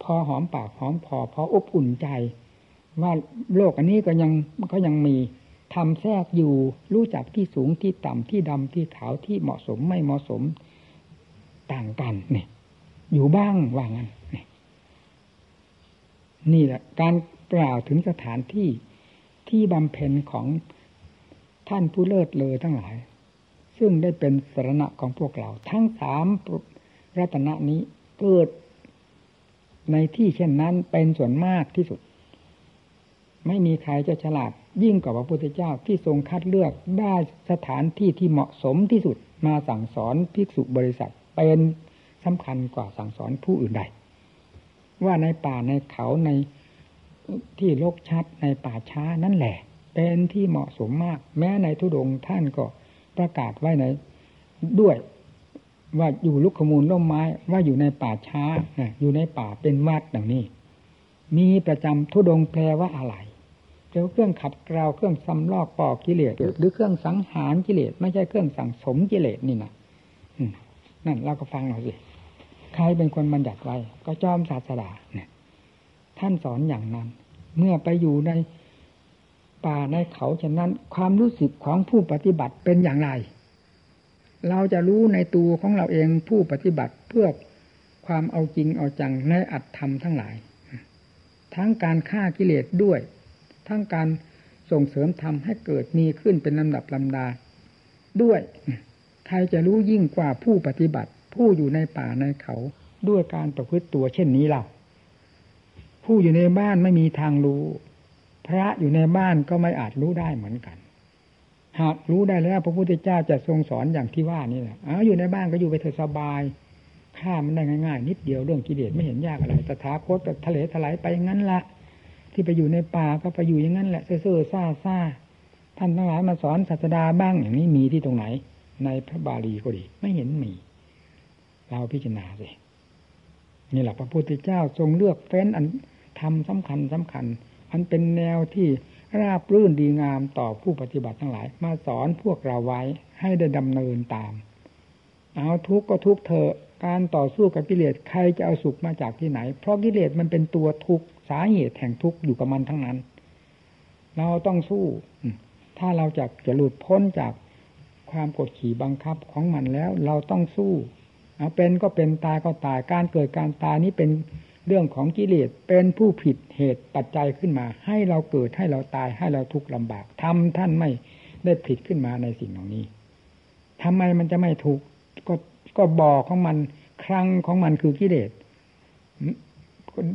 พอหอมปากหอมพอพออบอุ่นใจ ว่าโลกอันนี้ก็ยังก็ยังมีทำแทรกอยู่รู้จักที่สูงที่ต่ำที่ดำที่ขาวที่เหมาะสมไม่เหมาะสมต่างกันเนี่ยอยู่บ้างว่างั้นนี่แหละ การ กล่าวถึงสถานที่ที่บำเพ็ญของท่านผู้เลิศเลยทั้งหลาย ซึ่งได้เป็นสรณะของพวกเรา ทั้งสามรัตนะนี้เกิดในที่เช่นนั้นเป็นส่วนมากที่สุด ไม่มีใครจะฉลาดยิ่งกว่าพระพุทธเจ้าที่ทรงคัดเลือกได้สถานที่ที่เหมาะสมที่สุดมาสั่งสอนภิกษุบริษัทเป็นสำคัญกว่าสั่งสอนผู้อื่นใด ว่าในป่าในเขาใน ที่โลกชัดในป่าช้านั่นแหละ เป็นที่เหมาะสมมาก แม้ในทุดงท่านก็ประกาศไว้ในด้วยว่าอยู่ลุกขมูลร่มไม้ว่าอยู่ในป่าช้าอยู่ในป่าเป็นวัดดังนี้ มีประจำทุดงแปลว่าอะไรเจ้าเครื่องขับเกลาเครื่องซ้ำลอกปอกกิเลสหรือเครื่องสังหารกิเลสไม่ใช่เครื่องสั่งสมกิเลสนี่นะนั่นเราก็ฟังหน่อยสิใครเป็นคนบัญญัติไว้ ก็จอมศาสดาเนี่ยท่านสอนอย่างนั้น เมื่อไปอยู่ในป่าในเขาฉะนั้น ความรู้สึกของผู้ปฏิบัติเป็นอย่างไร เราจะรู้ในตัวของเราเองผู้ปฏิบัติเพื่อความเอาจริงเอาจังในอัตธรรมทั้งหลาย ทั้งการฆ่ากิเลสด้วย ทั้งการส่งเสริมทำให้เกิดมีขึ้นเป็นลำดับลำดา ด้วยใครจะรู้ยิ่งกว่าผู้ปฏิบัติ ผู้อยู่ในป่าในเขาด้วยการประพฤติตัวเช่นนี้เรา ผู้อยู่ในบ้านไม่มีทางรู้ พระอยู่ในบ้านก็ไม่อาจรู้ได้เหมือนกัน หากรู้ได้แล้วพระพุทธเจ้าจะทรงสอนอย่างที่ว่านี่แหละอ้าอยู่ในบ้านก็อยู่ไปเถอะสบายฆ่ามันได้ง่ายๆนิดเดียวเรื่องกิเลสไม่เห็นยากอะไรตถาคตแต่ทะเลถลายไปอย่างนั้นละที่ไปอยู่ในป่าก็ไปอยู่อย่างนั้นแหละเซ่อซ่าซ่าท่านทั้งหลายมาสอนศาสดาบ้างอย่างนี้มีที่ตรงไหน ในพระบาลีก็ดี ไม่เห็นมี เราพิจารณาสินี่แหละพระพุทธเจ้าทรงเลือกเฟ้นอัน ทำสำคัญสำคัญ อันเป็นแนวที่ราบรื่นดีงามต่อผู้ปฏิบัติทั้งหลาย มาสอนพวกเราไว้ให้ได้ดำเนินตาม เอาทุกข์ก็ทุกข์เถอะการต่อสู้กับกิเลสใครจะเอาสุขมาจากที่ไหน เพราะกิเลสมันเป็นตัวทุกข์สาเหตุแห่งทุกข์อยู่กับมันทั้งนั้น เราต้องสู้ถ้าเราจะจะหลุดพ้นจากความกดขี่บังคับของมันแล้ว เราต้องสู้ เอาเป็นก็เป็นตายก็ตายการเกิดการตายนี้เป็น เรื่องของกิเลสเป็นผู้ผิดเหตุปัจจัยขึ้นมา ให้เราเกิดให้เราตายให้เราทุกข์ลำบากทำท่านไม่ได้ผิดขึ้นมาในสิ่งเหล่านี้ทำไมมันจะไม่ถูกก็ก็บอกของมันครั้งของมันคือกิเลส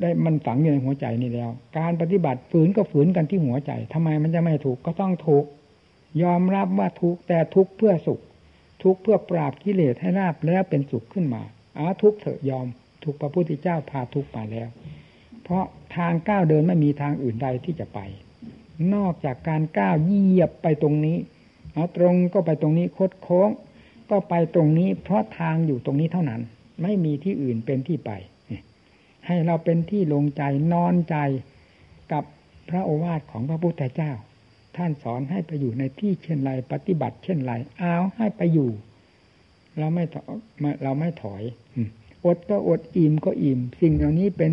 ได้มันฝังอยู่ในหัวใจนี่แล้ว การปฏิบัติฝืนก็ฝืนกันที่หัวใจทำไมมันจะไม่ถูกก็ต้องถูก ยอมรับว่าทุกแต่ทุกเพื่อสุข ทุกเพื่อปราบกิเลสให้ราบแล้วเป็นสุขขึ้นมาอาทุกเถอะยอม ถูกพระพุทธเจ้าพาทุกมาแล้ว เพราะทางก้าวเดินไม่มีทางอื่นใดที่จะไป นอกจากการก้าวเหยียบไปตรงนี้เอาตรงก็ไปตรงนี้คดโค้ง ก็ไปตรงนี้ เพราะทางอยู่ตรงนี้เท่านั้น ไม่มีที่อื่นเป็นที่ไป ให้เราเป็นที่ลงใจนอนใจกับพระโอวาทของพระพุทธเจ้า ท่านสอนให้ไปอยู่ในที่เช่นไรปฏิบัติเช่นไรเอาให้ไปอยู่ เราไม่เราไม่ถอย อดก็อดอิ่มก็อิ่ม สิ่งเหล่านี้เป็น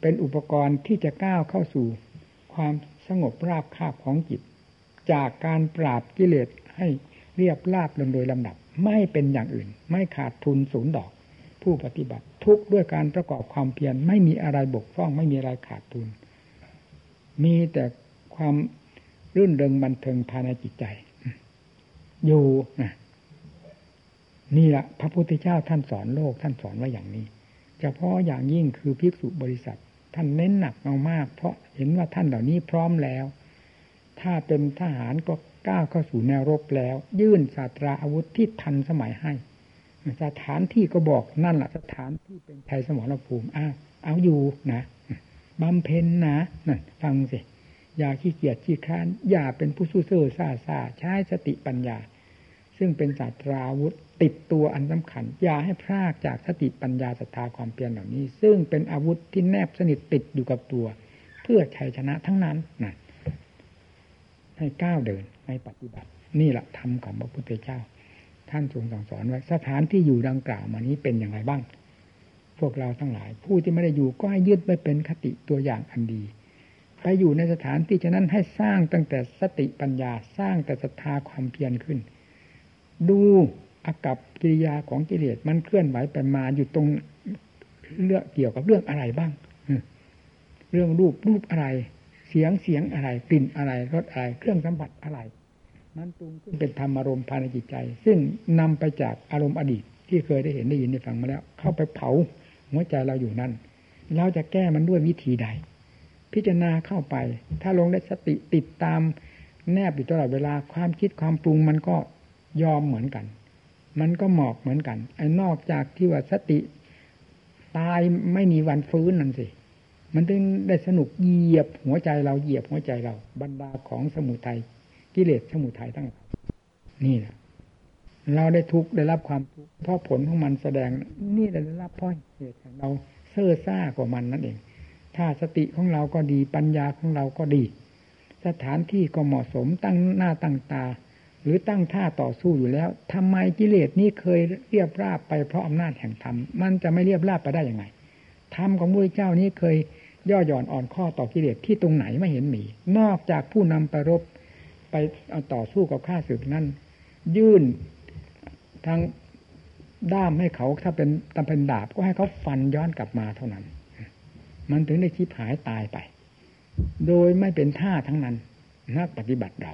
เป็นอุปกรณ์ที่จะก้าวเข้าสู่ความสงบราบคาบของจิต จากการปราบกิเลสให้เรียบราบลงโดยลำดับ ไม่เป็นอย่างอื่น ไม่ขาดทุนศูนย์ดอก ผู้ปฏิบัติทุกด้วยการประกอบความเพียรไม่มีอะไรบกพร่องไม่มีอะไรขาดทุน มีแต่ความรื่นเริงบันเทิงภายในจิตใจ อยู่ นี่แหละพระพุทธเจ้าท่านสอนโลกท่านสอนว่าอย่างนี้เฉพาะอย่างยิ่งคือภิกษุบริษัท ท่านเน้นหนักเอามาก เพราะเห็นว่าท่านเหล่านี้พร้อมแล้ว ถ้าเป็นทหารก็ก้าวเข้าสู่แนวรบแล้ว ยื่นศาสตราอาวุธที่ทันสมัยให้ สถานที่ก็บอกนั่นแหละสถานที่เป็นไทยสมรภูมิอ้าวเอาอยู่นะบำเพ็ญนะนั่นฟังสิอย่าขี้เกียจขี้ค้านอย่าเป็นผู้สู้เซ่อซ่าซาใช้สติปัญญา ซึ่งเป็นศาสตราอาวุธ ติดตัวอันสำคัญ อย่าให้พลากจากสติปัญญาศรัทธาความเพียรเหล่านี้ ซึ่งเป็นอาวุธที่แนบสนิทติดอยู่กับตัว เพื่อชัยชนะทั้งนั้นนะให้ก้าวเดินให้ปฏิบัติ นี่แหละธรรมของพระพุทธเจ้า ท่านทรงสั่งสอนไว้สถานที่อยู่ดังกล่าวมานี้เป็นอย่างไรบ้าง พวกเราทั้งหลาย ผู้ที่ไม่ได้อยู่ก็ให้ยึดไว้เป็นคติตัวอย่างอันดีไปอยู่ในสถานที่ฉะนั้นให้สร้างตั้งแต่สติปัญญาสร้างแต่ศรัทธาความเพียรขึ้น ดู อากับกิริยาของกิเลสมันเคลื่อนไหวไปมาอยู่ตรงเรื่องเกี่ยวกับเรื่องอะไรบ้างเรื่องรูปรูปอะไร เสียงเสียงอะไรกลิ่นอะไรรสอะไรเครื่องสัมผัสอะไร มันตรุงขึ้นเป็นธรรมอารมณ์ภายในจิตใจ ซึ่งนำไปจากอารมณ์อดีต ที่เคยได้เห็นได้ยินได้ฟังมาแล้ว เข้าไปเผาหัวใจเราอยู่นั่นเราจะแก้มันด้วยวิธีใด พิจารณาเข้าไป ถ้าลงได้สติติดตามแนบอยู่ตลอดเวลาความคิดความปรุงมันก็ยอมเหมือนกัน มันก็หมอบเหมือนกัน ไอ้นอกจากที่ว่าสติ ตายไม่มีวันฟื้นนั่นสิ มันถึงได้สนุกเหยียบหัวใจเราเหยียบหัวใจเรา บรรดาของสมุทัยกิเลสสมุทัยทั้งหลายนี่แหละเราได้ทุกได้รับความทุกข์เพราะผลของมันแสดง นี่ได้รับเพราะเหตุของเราเซ่อซ่ากว่ามันนั่นเอง ถ้าสติของเราก็ดีปัญญาของเราก็ดี สถานที่ก็เหมาะสมตั้งหน้าตั้งตา หรือตั้งท่าต่อสู้อยู่แล้วทำไมกิเลสนี้เคยเรียบราบไปเพราะอำนาจแห่งธรรมมันจะไม่เรียบราบไปได้ยังไงธรรมของพระเจ้านี้เคยย่อหย่อนอ่อนข้อต่อกิเลสที่ตรงไหนไม่เห็นมี นอกจากผู้นำไปรบไปเอาต่อสู้กับข้าศึกนั้น ยื่นทางด้ามให้เขาถ้าเป็นตำเป็นดาบก็ให้เขาฟันย้อนกลับมาเท่านั้น มันถึงได้ชิบหายตายไป โดยไม่เป็นท่าทั้งนั้น นักปฏิบัติเรา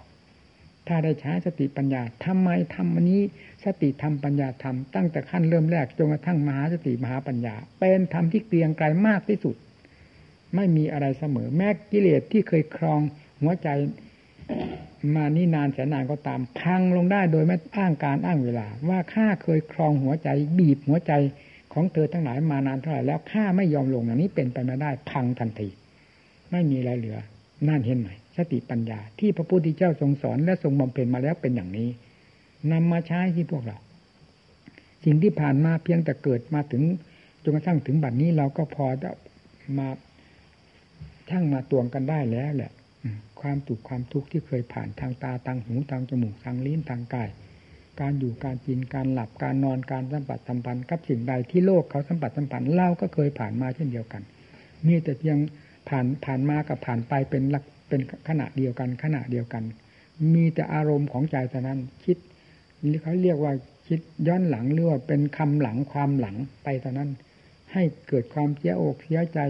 ถ้าได้ใช้สติปัญญาทำไมทำอันนี้สติธรรมปัญญาธรรมตั้งแต่ขั้นเริ่มแรกจนกระทั่งมหาสติมหาปัญญา เป็นธรรมที่เกรียงไกลมากที่สุด ไม่มีอะไรเสมอ แม้กิเลสที่เคยครองหัวใจมานี่นานแสนนานก็ตาม พังลงได้โดยไม่อ้างการอ้างเวลา ว่าข้าเคยครองหัวใจ บีบหัวใจของเธอทั้งหลายมานานเท่าไหร่แล้วข้าไม่ยอมลงอย่างนี้เป็นไปไม่ได้ พังทันที ไม่มีอะไรเหลือนั่นเห็นไหม สติปัญญา ที่พระพุทธเจ้าทรงสอนและทรงบำเพ็ญมาแล้วเป็นอย่างนี้นำมาใช้ที่พวกเรา สิ่งที่ผ่านมาเพียงแต่เกิดมาถึงจนกระทั่งถึงบัดนี้เราก็พอจะมาช่างมาตวงกันได้แล้วแหละความถูกความทุกข์ที่เคยผ่านทางตาทางหูทางจมูกทางลิ้นทางกาย การอยู่การกินการหลับการนอนการสัมผัสสัมพันธ์กับสิ่งใดที่โลกเขาสัมผัสสัมพันธ์เราก็เคยผ่านมาเช่นเดียวกันมีแต่เพียงผ่านผ่านมากับผ่านไปเป็นลัก เป็นขณะเดียวกัน ขณะเดียวกัน มีแต่อารมณ์ของใจเท่านั้นคิดเขาเรียกว่าคิดย้อนหลังหรือว่าเป็นคำหลังความหลังไปเท่านั้น ให้เกิดความเสียอกเสียใจ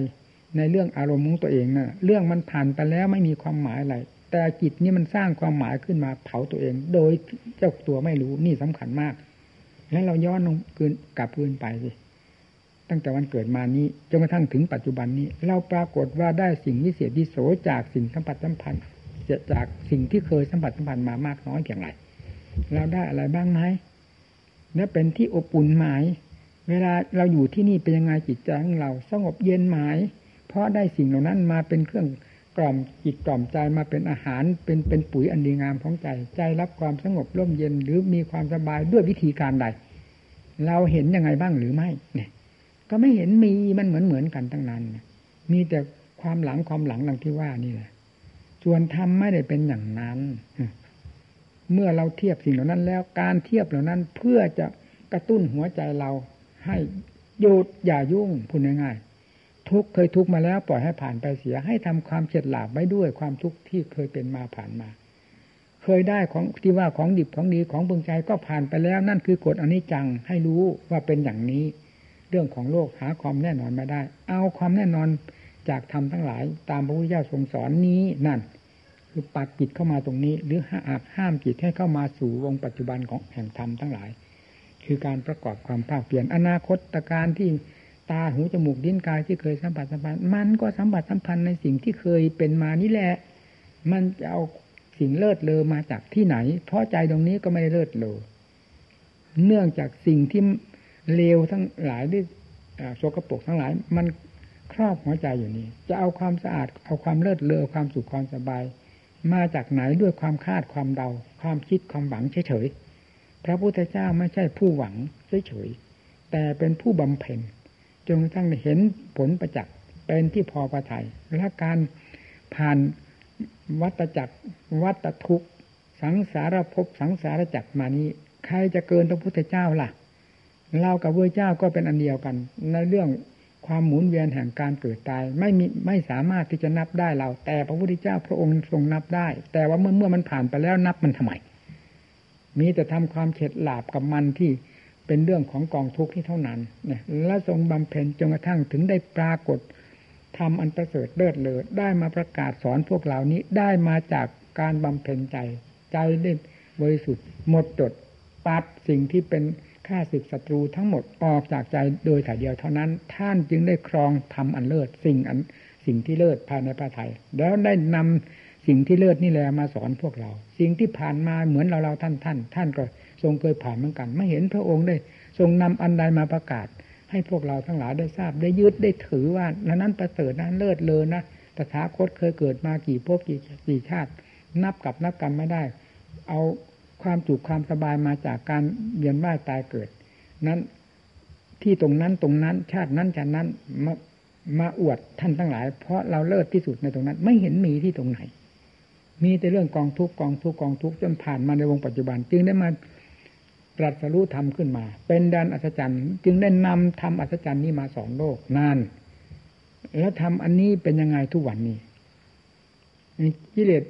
ในเรื่องอารมณ์ของตัวเองนะ่ะเรื่องมันผ่านไปแล้วไม่มีความหมายอะไรแต่จิตนี่มันสร้างความหมายขึ้นมาเผาตัวเอง โดยเจ้าตัวไม่รู้นี่สำคัญมาก แล้วเราย้อนลงคืนกลับคืนไปสิ ตั้งแต่วันเกิดมานี้จนกระทั่งถึงปัจจุบันนี้ เราปรากฏว่าได้สิ่งวิเศษวิโสจากสิ่งสัมผัสสัมพันธ์จากสิ่งที่เคยสัมผัสสัมพันธ์มามากน้อยเพียงไรเราได้อะไรบ้างไหมและเป็นที่อบอุ่นไหมเวลาเราอยู่ที่นี่เป็นยังไงจิตใจของเราสงบเย็นไหมเพราะได้สิ่งเหล่านั้นมาเป็นเครื่องกล่อมจิตกล่อมใจมาเป็นอาหารเป็นเป็นปุ๋ยอันดีงามของใจ ใจรับความสงบร่มเย็นหรือมีความสบายด้วยวิธีการใด เราเห็นยังไงบ้างหรือไม่เนี่ย ก็ไม่เห็นมีมันเหมือนเหมือนกันตั้งนั้น มีแต่ความหลังความหลังดังที่ว่านี่แหละส่วนธรรมไม่ได้เป็นอย่างนั้นเมื่อเราเทียบสิ่งเหล่านั้น แล้วการเทียบเหล่านั้นเพื่อจะกระตุ้นหัวใจเราให้หยุดอย่ายุ่งพูดง่ายๆทุกเคยทุกมาแล้วปล่อยให้ผ่านไปเสีย ให้ทำความเฉดหลาบไว้ด้วยความทุกข์ที่เคยเป็นมาผ่านมา เคยได้ของที่ว่าของดิบของดีของบึงใจก็ผ่านไปแล้ว นั่นคือกฎอนิจจังให้รู้ว่าเป็นอย่างนี้ เรื่องของโลกหาความแน่นอนไม่ได้ เอาความแน่นอนจากธรรมทั้งหลาย ตามพระพุทธเจ้าทรงสอนนี้นั่น คือปัดจิตเข้ามาตรงนี้ หรือห้ามห้ามจิตให้เข้ามาสู่วงปัจจุบันของแห่งธรรมทั้งหลาย คือการประกอบความภาคเปลี่ยนอนาคตการที่ตาหูจมูกดิ้นกายที่เคยสัมผัสสัมพันธ์มันก็สัมผัสสัมพันธ์ในสิ่งที่เคยเป็นมานี่แหละ มันจะเอาสิ่งเลิศเลอมาจากที่ไหน เพราะใจตรงนี้ก็ไม่ได้เลิศเลอเนื่องจากสิ่งที่ เลวทั้งหลายด้วยโสกปกทั้งหลาย มันครอบหัวใจอยู่นี่จะเอาความสะอาดเอาความเลิศเลอความสุขความสบาย มาจากไหนด้วยความคาดความเดา ความคิดความหวังเฉยๆพระพุทธเจ้าไม่ใช่ผู้หวังเฉยๆแต่เป็นผู้บำเพ็ญจนกระทั่งเห็นผลประจักษ์เป็นที่พอประทัยและการผ่านวัตจักรวัตทุกสังสารภพสังสารจักรมานี้ ใครจะเกินพระพุทธเจ้าล่ะ เรากับพระเจ้าก็เป็นอันเดียวกัน ในเรื่องความหมุนเวียนแห่งการเกิดตาย ไม่มีไม่สามารถที่จะนับได้เรา แต่พระพุทธเจ้าพระองค์ทรงนับได้ แต่ว่าเมื่อเมื่อมันผ่านไปแล้วนับมันทำไมมีแต่ทำความเฉดหลาบกับมันที่เป็นเรื่องของกองทุกข์ที่เท่านั้นเนี่ยและทรงบำเพ็ญจนกระทั่งถึงได้ปรากฏทำอันประเสริฐเลิศเลอได้มาประกาศสอนพวกเหล่านี้ได้มาจากการบำเพ็ญใจ ใจได้บริสุทธิ์หมดจดปัดสิ่งที่เป็น ข้าศึกศัตรูทั้งหมดออกจากใจโดยถ่ายเดียวเท่านั้น ท่านจึงได้ครองทำอันเลิศสิ่งอันสิ่งที่เลิศภายในพระไทย แล้วได้นำสิ่งที่เลิศนี่แหละมาสอนพวกเรา สิ่งที่ผ่านมาเหมือนเราเราท่านท่านท่านก็ทรงเคยผ่านเหมือนกัน ไม่เห็นพระองค์ได้ ทรงนำอันใดมาประกาศ ให้พวกเราทั้งหลายได้ทราบได้ยึดได้ถือว่านั้นประเสริฐนั้นเลิศเลยนะตถาคตเคยเกิดมากี่ภพกี่กี่ชาติ นับกับนับกันไม่ได้ เอา ความจุความสบายมาจากการเวียนว่ายตายเกิด นั้นที่ตรงนั้นตรงนั้น ชาตินั้นชาตินั้นมามาอวดท่านทั้งหลาย เพราะเราเลิศที่สุดในตรงนั้น ไม่เห็นมีที่ตรงไหน มีแต่เรื่องกองทุกกองทุกกองทุกจนผ่านมาในวงปัจจุบัน จึงได้มาตรัสรู้ธรรมขึ้นมา เป็นดันอัศจรรย์ จึงได้นำธรรมอัศจรรย์นี้มาสอนโลกนาน แล้วทำอันนี้เป็นยังไงทุกวันนี้กิเลส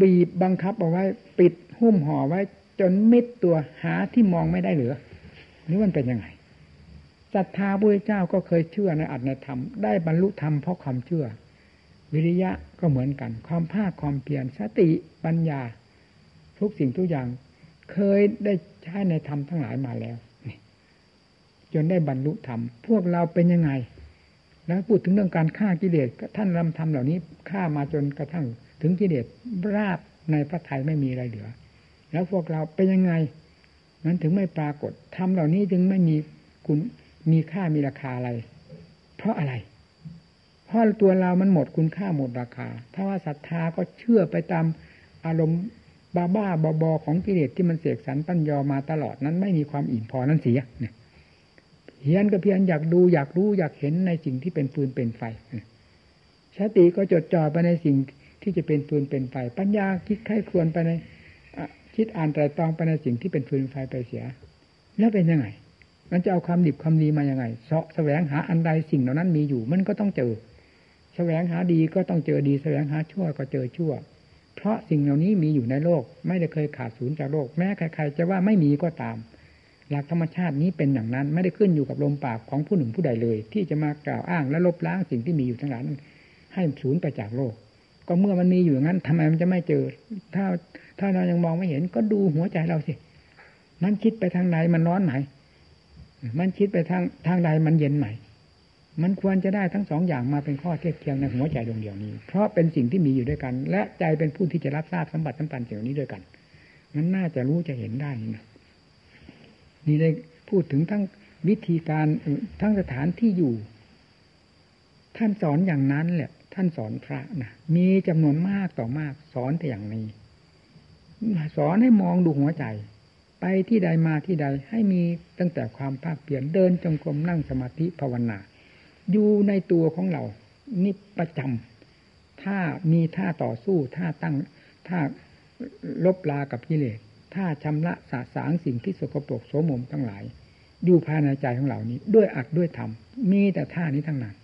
บีบบังคับเอาไว้ ปิดหุ้มห่อไว้ จนมิดตัวหาที่มองไม่ได้เหลือหรือมันเป็นยังไงศรัทธาพระเจ้าก็เคยเชื่อในอัตในธรรม ได้บรรลุธรรมเพราะความเชื่อ วิริยะก็เหมือนกัน ความภาคความเพียรสติปัญญา ทุกสิ่งทุกอย่าง เคยได้ใช้ในธรรมทั้งหลายมาแล้วจนได้บรรลุธรรม พวกเราเป็นยังไง แล้วพูดถึงเรื่องการฆ่ากิเลสท่านรำธรรมเหล่านี้ฆ่ามาจนกระทั่ง ถึงกิเลสราบในพระไทยไม่มีอะไรเหลือ แล้วพวกเราเป็นยังไง นั้นถึงไม่ปรากฏธรรมเหล่านี้จึงไม่มีคุณมีค่ามีราคาอะไร เพราะอะไร เพราะตัวเรามันหมดคุณค่าหมดราคา ถ้าว่าศรัทธาก็เชื่อไปตามอารมณ์บ้าบ้าบอบอของกิเลสที่มันเสกสรรปั้นยอมาตลอดนั้นไม่มีความอิ่มพอนั้นเสียเนี่ยเพียนก็เพียนอยากดูอยากรู้อยากเห็นในสิ่งที่เป็นฟืนเป็นไฟสติก็จดจ่อไปในสิ่ง ที่จะเป็นฟืนเป็นไฟปัญญาคิดไข้ควรไปในคิดอ่านแต่ตองไปในสิ่งที่เป็นฟืนไฟไปเสีย แล้วเป็นยังไงมันจะเอาความดิบความดีมายังไงเสาะแสวงหาอันใดสิ่งเหล่านั้นมีอยู่ มันก็ต้องเจอ แสวงหาดีก็ต้องเจอดี แสวงหาชั่วก็เจอชั่ว เพราะสิ่งเหล่านี้มีอยู่ในโลก ไม่ได้เคยขาดศูนย์จากโลก แม้ใครๆจะว่าไม่มีก็ตาม หลักธรรมชาตินี้เป็นอย่างนั้น ไม่ได้ขึ้นอยู่กับลมปากของผู้หนึ่งผู้ใดเลย ที่จะมากล่าวอ้างและลบล้างสิ่งที่มีอยู่ทั้งหลายให้ศูนย์ไปจากโลก ก็เมื่อมันมีอยู่งั้นทำไมมันจะไม่เจอ ถ้าถ้าเรายังมองไม่เห็น ก็ดูหัวใจเราสิ มันคิดไปทางไหนมันร้อนไหน มันคิดไปทางทางใดมันเย็นใหมมันควรจะได้ทั้งสองอย่างมาเป็นข้อเทียบเทียงในหัวใจดวงเดียวนี้ เพราะเป็นสิ่งที่มีอยู่ด้วยกัน และใจเป็นผู้ที่จะรับทราบสมบัติสัมพันธ์สิ่งนี้ด้วยกันนั้นน่าจะรู้จะเห็นได้นะนี่ได้พูดถึงทั้งวิธีการทั้งสถานที่อยู่ ท่านสอนอย่างนั้นแหละ ท่านสอนพระนะมีจำนวนมากต่อมาก สอนแต่อย่างนี้ สอนให้มองดูหัวใจ ไปที่ใดมาที่ใดให้มีตั้งแต่ความภาคเปลี่ยนเดินจงกรมนั่งสมาธิภาวนา อยู่ในตัวของเรา นี่ประจำถ้ามีท่าต่อสู้ท่าตั้งท่าลบลากับกิเลสท่าชำระสาสางสิ่งที่สกปรกโสมมทั้งหลาย อยู่ภายในใจของเรานี้ ด้วยอัดด้วยธรรมมีแต่ท่านี้ทั้งนั้น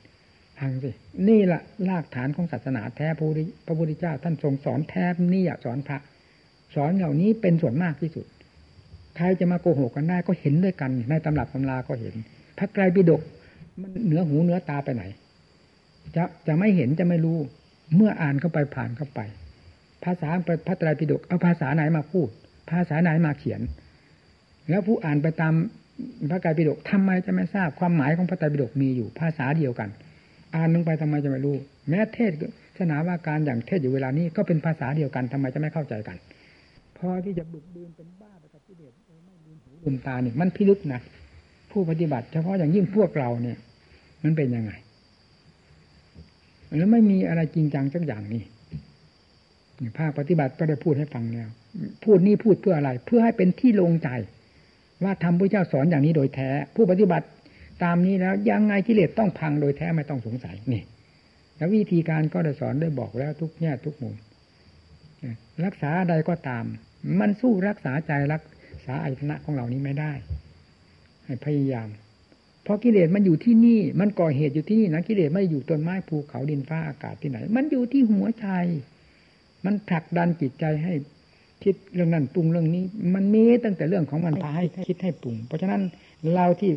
ฟังสิ นี่แหละรากฐานของศาสนาแท้พระพุทธเจ้า ท่านทรงสอนแท้นี่อยากสอนพระ สอนเหล่านี้เป็นส่วนมากที่สุด ใครจะมาโกหกกันได้ก็เห็นด้วยกัน ในตำรับตำราก็เห็น พระไกรปิฎกมันเหนือหูเหนือตาไปไหน จะจะไม่เห็นจะไม่รู้ เมื่ออ่านเข้าไปผ่านเข้าไป ภาษาพระไตรปิฎกเอาภาษาไหนมาพูด ภาษาไหนมาเขียน แล้วผู้อ่านไปตามพระไตรปิฎกทำไมจะไม่ทราบความหมายของพระไตรปิฎกมีอยู่ภาษาเดียวกัน อ่านลงไปทำไมจะไม่รู้ แม้เทศศาสนาว่าการอย่างเทศอยู่เวลานี้ก็เป็นภาษาเดียวกันทำไมจะไม่เข้าใจกันพอที่จะบึกบืนเป็นบ้าไปกับกิเลสลืมตาเนี่ยมันพิลึกนะผู้ปฏิบัติเฉพาะอย่างยิ่งพวกเราเนี่ย มันเป็นยังไงแล้วไม่มีอะไรจริงจังสักอย่างนี่ภาคปฏิบัติก็ได้พูดให้ฟังแล้ว พูดนี่พูดเพื่ออะไร เพื่อให้เป็นที่ลงใจ ว่าทำพระเจ้าสอนอย่างนี้โดยแท้ ผู้ปฏิบัติ ตามนี้แล้วยังไงกิเลสต้องพังโดยแท้ไม่ต้องสงสัยนี่ แล้ววิธีการก็ได้สอนได้บอกแล้วทุกแง่ทุกมุมรักษาใดก็ตาม มันสู้รักษาใจรักษาอายตนะของเรานี้ไม่ได้ ให้พยายาม เพราะกิเลสมันอยู่ที่นี่ มันก่อเหตุอยู่ที่นี่นะกิเลสไม่อยู่ต้นไม้ภูเขาดินฟ้าอากาศที่ไหน มันอยู่ที่หัวใจ มันผลักดันจิตใจให้คิดเรื่องนั้นปรุงเรื่องนี้ มันมีตั้งแต่เรื่องของมันพาให้คิดให้ปรุง เพราะฉะนั้นเราที่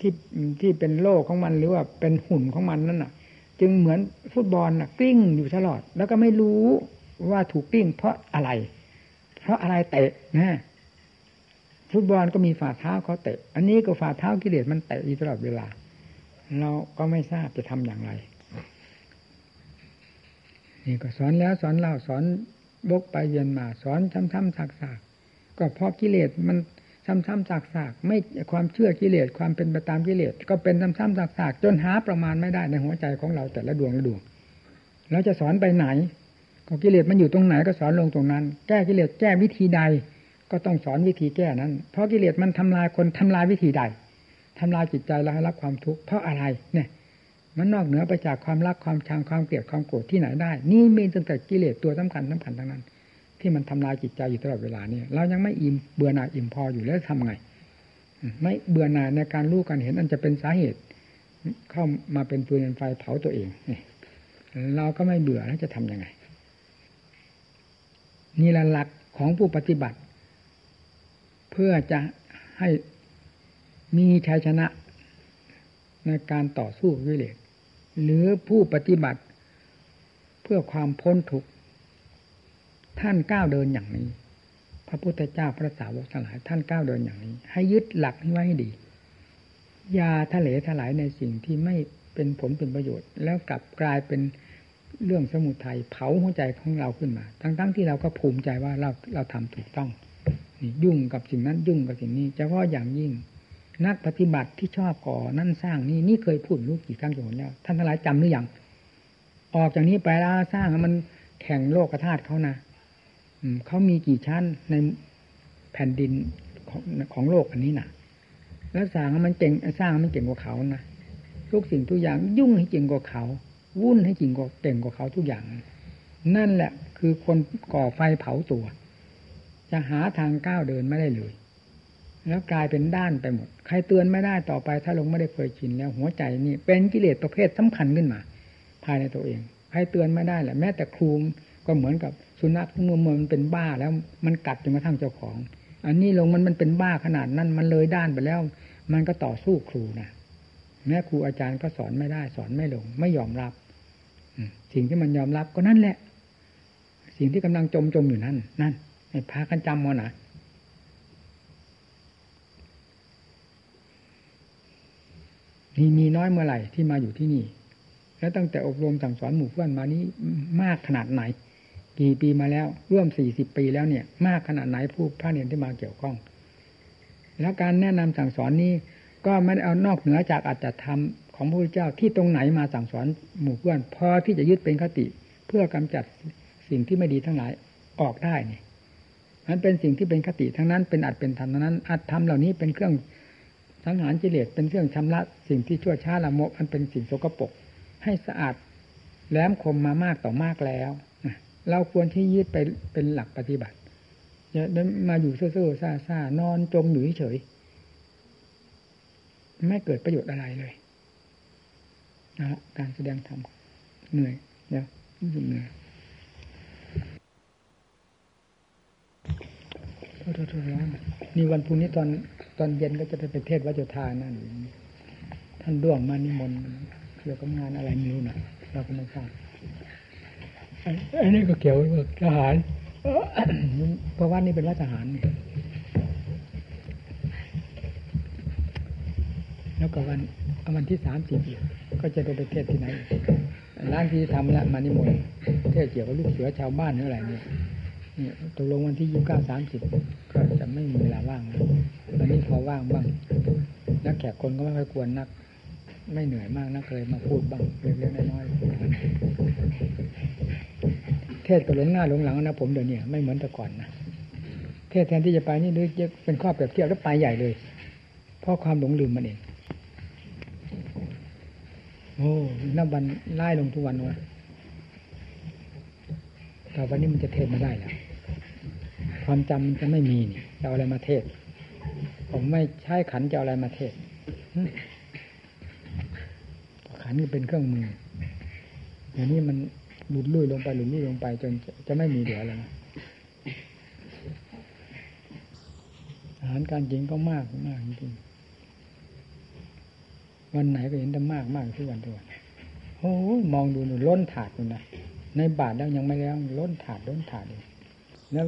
ที่ที่เป็นโลกของมันหรือว่าเป็นหุ่นของมันนั่นน่ะ จึงเหมือนฟุตบอลน่ะกลิ้งอยู่ตลอด แล้วก็ไม่รู้ว่าถูกกลิ้งเพราะอะไร เพราะอะไรเตะนะฟุตบอลก็มีฝ่าเท้าเขาเตะ อันนี้ก็ฝ่าเท้ากิเลสมันเตะอยู่ตลอดเวลา เราก็ไม่ทราบจะทำอย่างไร นี่ก็สอนแล้วสอนเล่าสอนบกไปเย็นมา สอนซ้ำๆซากๆก็เพราะกิเลสมัน ซ้ำๆซากๆไม่ความเชื่อกิเลสความเป็นไปตามกิเลสก็เป็นซ้ำๆซากๆจนหาประมาณไม่ได้ในหัวใจของเราแต่ละดวงละดวงเราจะสอนไปไหน ก็กิเลสมันอยู่ตรงไหนก็สอนลงตรงนั้น แก้กิเลสแก้วิธีใด ก็ต้องสอนวิธีแก้นั้น เพราะกิเลสมันทำลายคนทำลายวิธีใดทำลายจิตใจเราให้รับความทุกข์เพราะอะไรเนี่ย มันนอกเหนือไปจากความรักความชังความเกลียดความโกรธที่ไหนได้ นี่มีตั้งแต่กิเลสตัวสำคัญสำคัญทั้งนั้น ที่มันทำลายจิตใจอยู่ตลอดเวลาเนี่ยเรายังไม่อิ่มเบื่อหน่ายอิ่มพออยู่แล้วทำไง ไม่เบื่อหน่ายในการรู้กันเห็นอันจะเป็นสาเหตุ เข้ามาเป็นปืนไฟเผาตัวเองเราก็ไม่เบื่อแล้วจะทํำยังไง นี่แหละหลักของผู้ปฏิบัติ เพื่อจะให้มีชัยชนะในการต่อสู้กิเลสหรือผู้ปฏิบัติ เพื่อความพ้นทุกข์ ท่านก้าวเดินอย่างนี้ พระพุทธเจ้าพระสาวกทั้งหลายท่านก้าวเดินอย่างนี้ ให้ยึดหลักนี้ไว้ให้ดียาทะเลถลายในสิ่งที่ไม่เป็นผลเป็นประโยชน์ แล้วกลับกลายเป็นเรื่องสมุทัยเผาหัวใจของเราขึ้นมา ทั้งๆทที่เราก็ภูมิใจว่าเราเราทำถูกต้องนี่ยุ่งกับสิ่งนั้นยุ่งกับสิ่งนี้เฉพาะอย่างยิ่ง นักปฏิบัติที่ชอบก่อนั่นสร้างนี่นี่เคยพูดรู้กี่ครั้งกี่หนแล้ว ท่านทั้งหลายจำหรือยังออกจากนี้ไปแล้วสร้างมันแข่งโลกธาตุเขานะ เขามีกี่ชั้นในแผ่นดินของของโลกอันนี้นะ่ะ แล้วสร้างมันเก่งสร้างมันเก่งกว่าเขานะทุกสิ่งทุกอย่างยุ่งให้เก่งกว่าเขา วุ่นให้จริงกว่าเก่งกว่าเขาทุกอย่าง นั่นแหละคือคนก่อไฟเผาตัว จะหาทางก้าวเดินไม่ได้เลย แล้วกลายเป็นด้านไปหมด ใครเตือนไม่ได้ต่อไป ถ้าลงไม่ได้เคยชินแล้วหัวใจนี่เป็นกิเลสประเภทสำคัญขึ้นมา ภายในตัวเองใครเตือนไม่ได้แหละแม้แต่ครู ก็เหมือนกับสุนัขเมื่อมันเป็นบ้าแล้วมันกัดจนกระทั่งเจ้าของ อันนี้ลงมันมันเป็นบ้าขนาดนั้นมันเลยด้านไปแล้ว มันก็ต่อสู้ครูนะแม้ครูอาจารย์ก็สอนไม่ได้ สอนไม่ลง ไม่ยอมรับสิ่งที่มันยอมรับก็นั่นแหละ สิ่งที่กำลังจมจมอยู่นั่นนั่นให้พากันจำมานะนี่มีน้อยเมื่อไหร่ที่มาอยู่ที่นี่ แล้วตั้งแต่อบรมสั่งสอนหมู่เพื่อนมานี้มากขนาดไหน กี่ปีมาแล้วร่วมสี่สิบปีแล้วเนี่ย มากขนาดไหนผู้พระเนียนที่มาเกี่ยวข้อง แล้วการแนะนำสั่งสอนนี้ ก็ไม่ได้เอานอกเหนือจากอัตธรรมของพระพุทธเจ้าที่ตรงไหนมาสั่งสอนหมู่เพื่อนพอที่จะยึดเป็นคติ เพื่อกำจัดสิ่งที่ไม่ดีทั้งหลายออกได้นี่มันเป็นสิ่งที่เป็นคติทั้งนั้นเป็นอัดเป็นธรรมทั้งนั้น อัดธรรมเหล่านี้เป็นเครื่องสังหารกิเลสเป็นเครื่องชำระสิ่งที่ชั่วช้าละโมบอันเป็นสิ่งโสกปรกให้สะอาดแหลมคมมามากต่อมากแล้ว เราควรที่ยึดไปเป็นหลักปฏิบัติอย่ามาอยู่เซ่อๆซ่าๆนอนจมอยู่เฉยไม่เกิดประโยชน์อะไรเลยนะการแสดงธรรมเหนื่อยเดี๋ยวรู้สึกเหนื่อยโทษโทษร้อนนี่วันพรุ่งนี้ตอนตอนเย็นก็จะไปเทศวัจจทานั่นท่านด้วงมานิมนต์เกี่ยวกับงานอะไรไม่รู้นะเราก็ไม่ทราบ อันนี้ก็เกี่ยวกับทหารเพราะว่านี่เป็นวัดทหารแล้วก็วันวันที่สามสิบก็จะไปไปเทศที่ไหนร้านที่ทำละมานิมนต์เทศเกี่ยวกับลูกเสือชาวบ้านอะไรเนี่ยนี่ตกลงวันที่ยี่สิบเก้าสามสิบก็จะไม่มีเวลาว่างแล้วตอนนี้พอว่างบ้างนักแขกคนก็ไม่ค่อยควรนัก ไม่เหนื่อยมากนักเลยมาพูดบ้างเล็กๆน้อยๆเทศก็หลงหน้าหลงหลังนะผมเดี๋ยวนี้ไม่เหมือนแต่ก่อนนะเทศแทนที่จะไปนี่นึกเป็นข้อเปรียบเทียบแล้วไปใหญ่เลย เพราะความหลงลืมมันเองโอ้นับวันไล่ลงทุกวันวะแต่วันนี้มันจะเทศมาได้แล้วความจำมันจะไม่มีนี่จะเอาอะไรมาเทศ ผมไม่ใช้ขันจะเอาอะไรมาเทศ ขันเป็นเครื่องมืออย่างนี้มันหลุดลุ่ยลงไปหลุดลุ่ยลงไปจนจะไม่มีเหลือแล้วนะอาหารการจริงก็มากมากจริงวันไหนก็เห็นแต่มากมากทุกวันทุกวันโอ้มองดูหนูล้นถาดอยู่นะในบาทแล้วยังไม่แล้วล้นถาดล้นถาดเลยแล้ว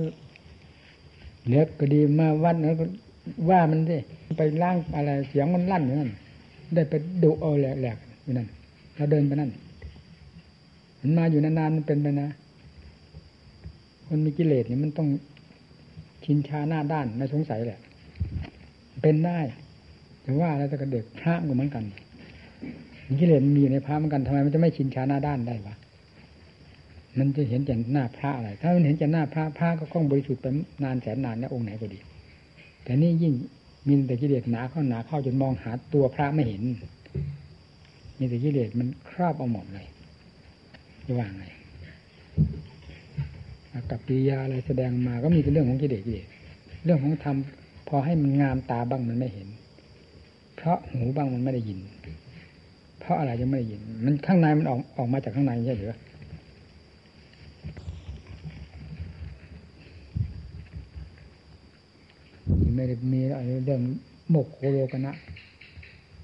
เนี้ยก็ดีมาวัดนั้นก็ว่ามันสิไปล่างอะไรเสียงมันลั่นอย่างนั้นได้ไปดูเอาแหลก อยู่นั่นเราเดินไปนั่นมันมาอยู่นานๆมันเป็นไปนะ คนมีกิเลสนี่มันต้องชินชาหน้าด้านไม่สงสัยแหละ เป็นได้แต่ว่าอะไรแต่กับเด็กพระก็เหมือนกันกิเลสมีในพระเหมือนกันทำไมมันจะไม่ชินชาหน้าด้านได้วะมันจะเห็นแต่หน้าพระอะไร ถ้ามันเห็นแต่หน้าพระพระก็คล่องบริสุทธิ์ไปนานแสนนานนะองค์ไหนก็ดี แต่นี่ยิ่งมีแต่กิเลสหนาเข้าหนาเข้าจนมองหาตัวพระไม่เห็น มีแต่กิเลสมันครอบเอาหมดเลยจะว่าไงกับปิยาอะไรแสดงมาก็มีแต่เรื่องของกิเลสกิเลสเรื่องของธรรมพอให้มันงามตาบ้างมันไม่เห็น เพราะหูบ้างมันไม่ได้ยิน เพราะอะไรยังไม่ได้ยิน มันข้างในมันออกออกมาจากข้างในใช่หรือไม่ได้มีอะไรเรื่องโมกโคโลกันนะ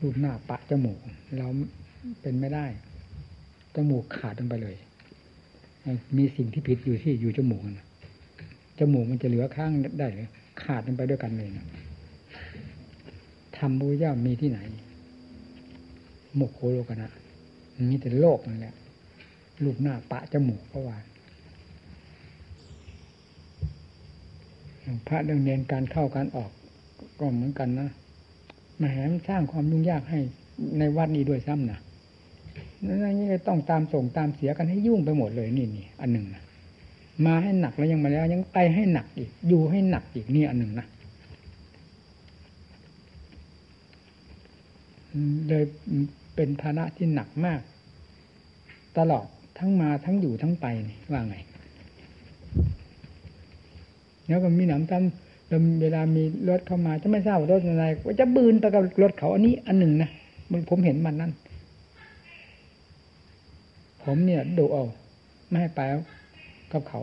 รูปหน้าปะจมูกเรา เป็นไม่ได้จมูกขาดลงไปเลย มีสิ่งที่ผิดอยู่ที่อยู่จมูกนะจมูกมันจะเหลือข้างได้เลยขาดลงไปด้วยกันเลยนะทำบุญย่ามีที่ไหนโมกโคโลกนะมีแต่โลกนั่นแหละรูปหน้าปะจมูกเพราะว่าพระเรื่องเรียนการเข้าการออกก็เหมือนกันนะมาแหมสร้างความยุ่งยากให้ในวัดนี้ด้วยซ้ำนะ นั่นนี่ต้องตามส่งตามเสียกันให้ยุ่งไปหมดเลยนี่นี่อันหนึ่งนะมาให้หนักแล้วยังมาแล้ว ยังไปให้หนักอีกอยู่ให้หนักอีกนี่อันหนึ่งนะเลยเป็นภาระที่หนักมาก ตลอดทั้งมาทั้งอยู่ทั้งไปนี่ว่าไง แล้วก็มีหนำซ้ำเวลามีรถเข้ามา จะไม่ทราบว่ารถอะไรว่าจะบืนไปกับรถเขาอันนี้อันหนึ่งนะมันผมเห็นมันนั่น ผมเนี่ยดูเอาไม่ให้ไปกับเขา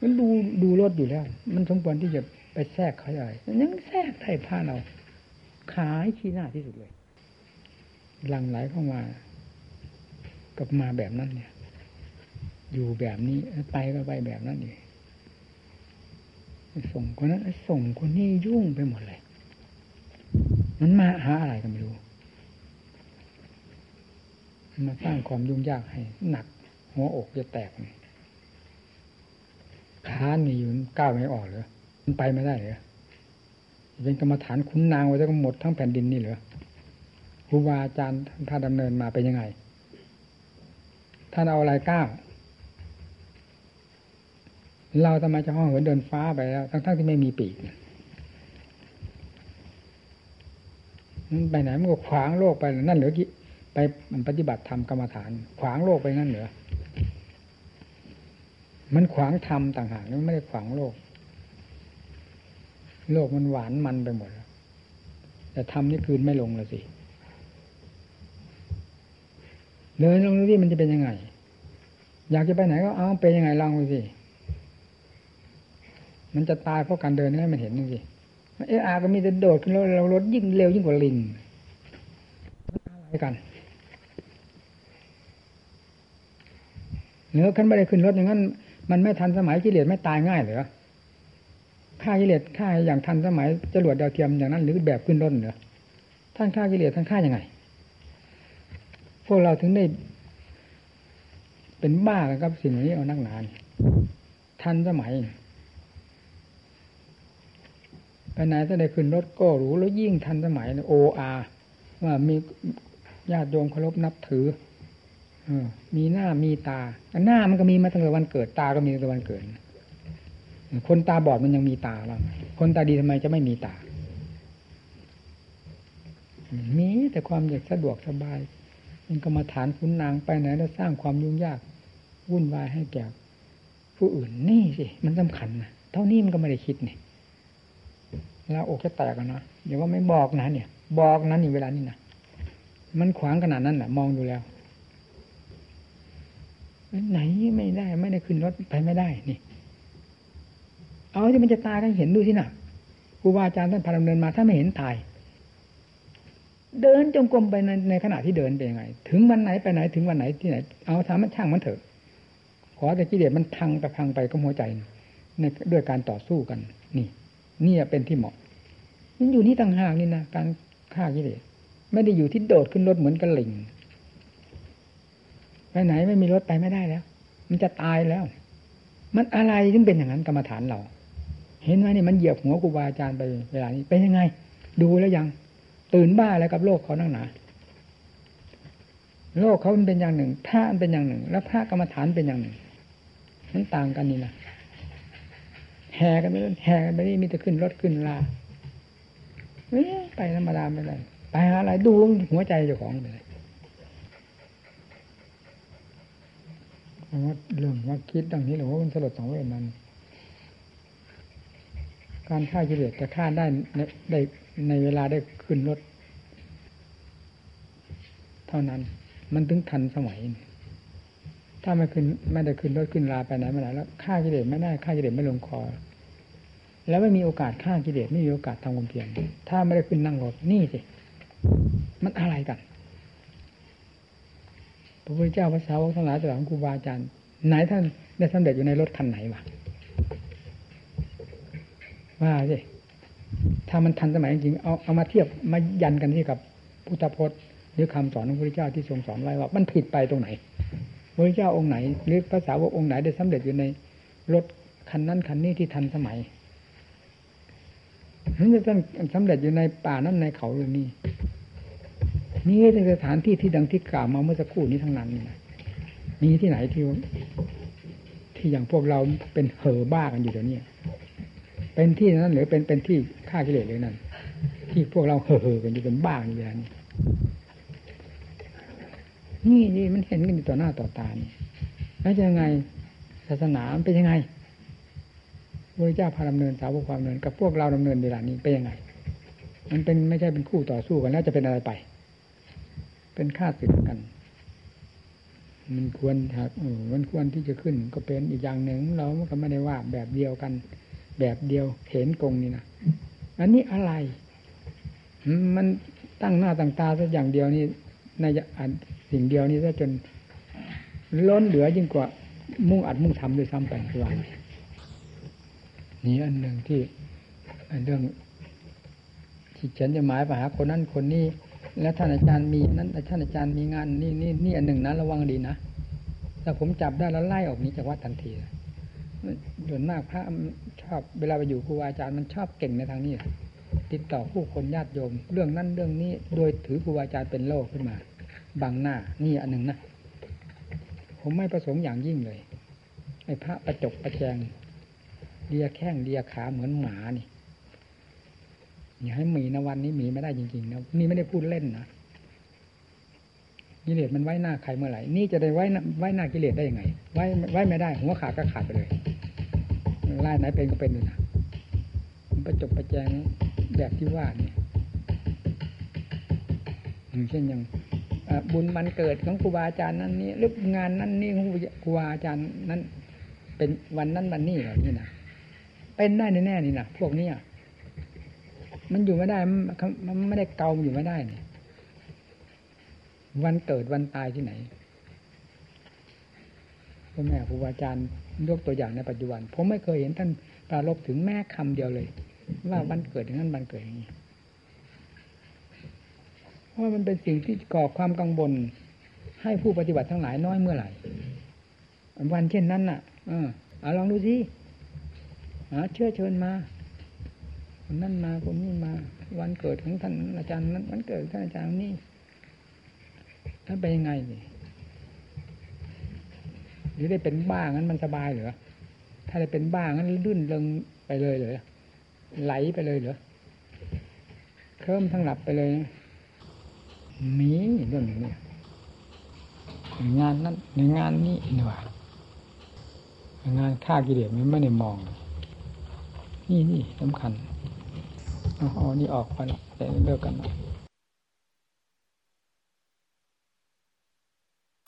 มันดูดูรถอยู่แล้ว มันสมควรที่จะไปแทรกเขาใหญ่ยังแทรกไถ่ผ้าเรา ขายขี้หน้าที่สุดเลย หลังไหลเข้ามา กับมาแบบนั้นเนี่ย อยู่แบบนี้ไปก็ไปแบบนั้นเองส่งคนนั้นส่งคนนี้ยุ่งไปหมดเลย มันมาหาอะไรก็ไม่รู้ มาสร้างความยุ่งยากให้หนัก หัวอกจะแตกค้านมีอยู่ก้าวไม่ออกเลยมันไปไม่ได้เลยเป็นกรรมฐานคุณนางไว้จะหมดทั้งแผ่นดินนี่เหรอครูบาอาจารย์ท่านดำเนินมาเป็นยังไง ท่านเอาอะไรก้าวเราทำไมจะห้องเหินเดินฟ้าไปแล้ว ทั้งๆที่ไม่มีปีกนั่นไปไหนมันก็ขวางโลกไปนั่นเหลือกี่ ไปมันปฏิบัติธรรมกรรมฐาน ขวางโลกไปงั้นเหรอมันขวางธรรมต่างหากมันไม่ได้ขวางโลก โลกมันหวานมันไปหมดแล้วแต่ธรรมนี่คืนไม่ลงเลยสิเดินลงดูที่มันจะเป็นยังไง อยากจะไปไหนก็เอาเป็นยังไงลองดูสิมันจะตายเพราะการเดินให้มันเห็นนึงสิเอออาก็มีแต่โดดขึ้นรถเรารถยิ่งเร็วยิ่งกว่าลิงอะไรกัน เนื้อขึ้นไม่ได้ขึ้นรถอย่างนั้น มันไม่ทันสมัยกิเลสไม่ตายง่ายเหรอฆ่ากิเลสฆ่าอย่างทันสมัยจรวดดาวเทียมอย่างนั้น หรือแบบขึ้นรถเหรอท่านฆ่ากิเลสท่านฆ่ายังไง พวกเราถึงได้ เป็นบ้ากันกับสิ่งนี้เอานักหนานทันสมัยไปไหนถ้าได้ขึ้นรถก็รู้แล้วยิ่งทันสมัยโออาว่ามีญาติโยมเคารพนับถือ มีหน้ามีตาหน้ามันก็มีมาตั้งแต่วันเกิดตาก็มีตั้งแต่วันเกิดคนตาบอดมันยังมีตาบ้าคนตาดีทำไมจะไม่มีตามีแต่ความอยากสะดวกสบายมันก็มาฐานคุณนางไปไหนแล้วสร้างความยุ่งยากวุ่นวายให้แก่ผู้อื่นนี่สิมันสำคัญนะเท่านี้มันก็ไม่ได้คิดนี่แล้วอกจะแตกนะอย่าว่าไม่บอกนะเนี่ย บอกนั้นนี่เวลานี้นะมันขวางขนาดนั้นแหละมองดูแล้ว ไหนไม่ได้ ไม่ได้ขึ้นรถไปไม่ได้นี่ เอาที่มันจะตายกันเห็นดูสินะครูบาอาจารย์ท่านพาดำเนินมาถ้าไม่เห็นตาย เดินจงกรมไปในในขณะที่เดินเป็นยังไง ถึงวันไหนไปไหนถึงวันไหนที่ไหน เอาทำมันช่างมันเถอะขอแต่กิเลสมันพังไปพังไปก็หัวใจในด้วยการต่อสู้กัน นี่นี่เป็นที่เหมาะมันอยู่นี่ต่างหากนี่นะการฆ่ากิเลสไม่ได้อยู่ที่โดดขึ้นรถเหมือนกระหลิง ไปไหนไม่มีรถไปไม่ได้แล้ว มันจะตายแล้ว มันอะไรถึงเป็นอย่างนั้นกรรมฐานเรา เห็นไหมนี่มันเหยียบหัวครูบาอาจารย์ไปเวลานี้เป็นยังไง ดูแล้วยัง ตื่นบ้าแล้วกับโลกเขานั่งหนาโลกเขาเป็นอย่างหนึ่ง พระเป็นอย่างหนึ่ง แล้วพระกรรมฐานเป็นอย่างหนึ่งนั้นต่างกันนี่นะแห่กันไปแห่กันไปนี่มีแต่ขึ้นรถขึ้นลาไปธรรมดาไม่ได้ไปหาอะไรดูหัวใจเจ้าของไปเลย ว่าเรื่องว่าคิดดังนี้หรือว่ามันสลดสองเวทนั้น การฆ่ากิเลสจะฆ่าได้ในได้ในเวลาได้ขึ้นรถ เท่านั้น มันถึงทันสมัย ถ้าไม่ขึ้นไม่ได้ขึ้นรถขึ้นลาไปไหนมาไหนแล้วฆ่ากิเลสไม่ได้ฆ่ากิเลสไม่ลงคอ แล้วไม่มีโอกาสฆ่ากิเลสไม่มีโอกาสทำความเพียรถ้าไม่ได้ขึ้นนั่งรถนี่สิมันอะไรกัน ระพุทธเจ้าพระสาวกทั้งหลายตลอดครูบาอาจารย์ไหนท่านได้สำเร็จอยู่ในรถคันไหนวะว่าสิถ้ามันทันสมัยจริงๆเอาเอามาเทียบมายันกันที่กับพุทธพจน์หรือคำสอนของพระพุทธเจ้าที่ทรงสอนไว้ว่า มันผิดไปตรงไหนพระพุทธเจ้าองค์ไหน หรือภาษาวกองค์ไหนได้สำเร็จอยู่ในรถคันนั้นคันนี้ที่ทันสมัยนั่นจะต้องสำเร็จอยู่ในป่านั้นในเขาหรือนี่ นี่เป็นสถานที่ที่ดังที่กล่าวมาเมื่อสักครู่นี้ทั้งนั้นนะมีที่ไหนที่ที่อย่างพวกเราเป็นเห่อบ้ากันอยู่เดี๋ยวนี้เป็นที่นั้นหรือเป็นเป็นที่ฆ่ากิเลสเลยนั่นที่พวกเราเห่อเห่อกันอยู่เป็นบ้าอยู่อย่างนี้นี่นี่มันเห็นกันอยู่ต่อหน้าต่อตานี่แล้วจะยังไงศาสนาเป็นยังไงพระเจ้าพาดำเนินสาวกความเนินกับพวกเราดำเนินเวลานี้เป็นยังไง มันเป็นไม่ใช่เป็นคู่ต่อสู้กันแล้วจะเป็นอะไรไป เป็นค่าศึกกัน มันควรหากเออมันควรที่จะขึ้น ก็เป็นอีกอย่างหนึ่งเราก็ไม่ได้ว่าแบบเดียวกัน แบบเดียวเห็นกงนี่นะอันนี้อะไร มันตั้งหน้าตั้งตาสักอย่างเดียวนี่ในอันสิ่งเดียวนี้ซะจนล้นเหลือยิ่งกว่า มุ่งอัดมุ่งทำด้วยซ้ำไปคือว่านี่อันหนึ่งที่เรื่องที่ฉันจะหมายไปหาคนนั้นคนนี้ แล้วท่านอาจารย์มีนั้นท่านอาจารย์มีงานนี่นี่นี่อันหนึ่งนะระวังดีนะถ้าผมจับได้แล้วไล่ออกนี้จากวัดทันทีส่วนมากพระชอบเวลาไปอยู่ครูอาจารย์มันชอบเก่งในทางนี้ติดต่อผู้คนญาติโยม เรื่องนั้นเรื่องนี้ โดยถือครูอาจารย์เป็นโลกขึ้นมาบังหน้านี่อันหนึ่งนะผมไม่ประสงค์อย่างยิ่งเลยไอ้พระประจกประแจงเลียแข้งเลียขาเหมือนหมานี่ อย่าให้มีนะวันนี้มีไม่ได้จริงๆนะนี่ไม่ได้พูดเล่นนะกิเลสมันไว้หน้าใครเมื่อไหร่ นี่จะได้ไว้ไว้หน้ากิเลสได้ยังไง ไว้ไว้ไม่ได้ หัวขาดก็ขาดไปเลยไล่ไหนเป็นก็เป็นเลยนะมันประจบประแจงแบบที่ว่านี่เช่นอย่างบุญมันเกิดของครูบาอาจารย์นั้นนี่หรืองานนั้นนี่ของครูบาอาจารย์นั้น เป็นวันนั้นวันนี้เหรอนี่นะเป็นได้แน่ๆนี่นะพวกเนี้ย มันอยู่ไม่ได้ มันไม่ได้เกาอยู่ไม่ได้เนี่ยวันเกิดวันตายที่ไหนพ่อแม่ครูบาอาจารย์ยกตัวอย่างในปัจจุบัน ผมไม่เคยเห็นท่านปรารบถึงแม่คำเดียวเลย ว่าวันเกิดอย่างนั้นวันเกิดอย่างนี้เพราะมันเป็นสิ่งที่ก่อความกังวลให้ผู้ปฏิบัติทั้งหลายน้อยเมื่อไหร่ วันเช่นนั้นน่ะ เออเอาลองดูสิเชื่อเชิญมา คนนั้นมาคนนี้มา วันเกิดของท่านอาจารย์นั้นวันเกิดท่านอาจารย์นี่ท่านไปยังไงนี่หรือได้เป็นบ้างั้นมันสบายเหรอถ้าได้เป็นบ้างั้นลื่นเริงไปเลยเหรอไหลไปเลยเหรอเคลิ้มทั้งหลับไปเลยมีเรื่องนี้งานนั้นในงานนี้นี่ว่างานฆ่ากิเลสมันไม่ได้มอง นี่นี่สำคัญ เอาอานี่ออกไปแล้วเลิกกันนะ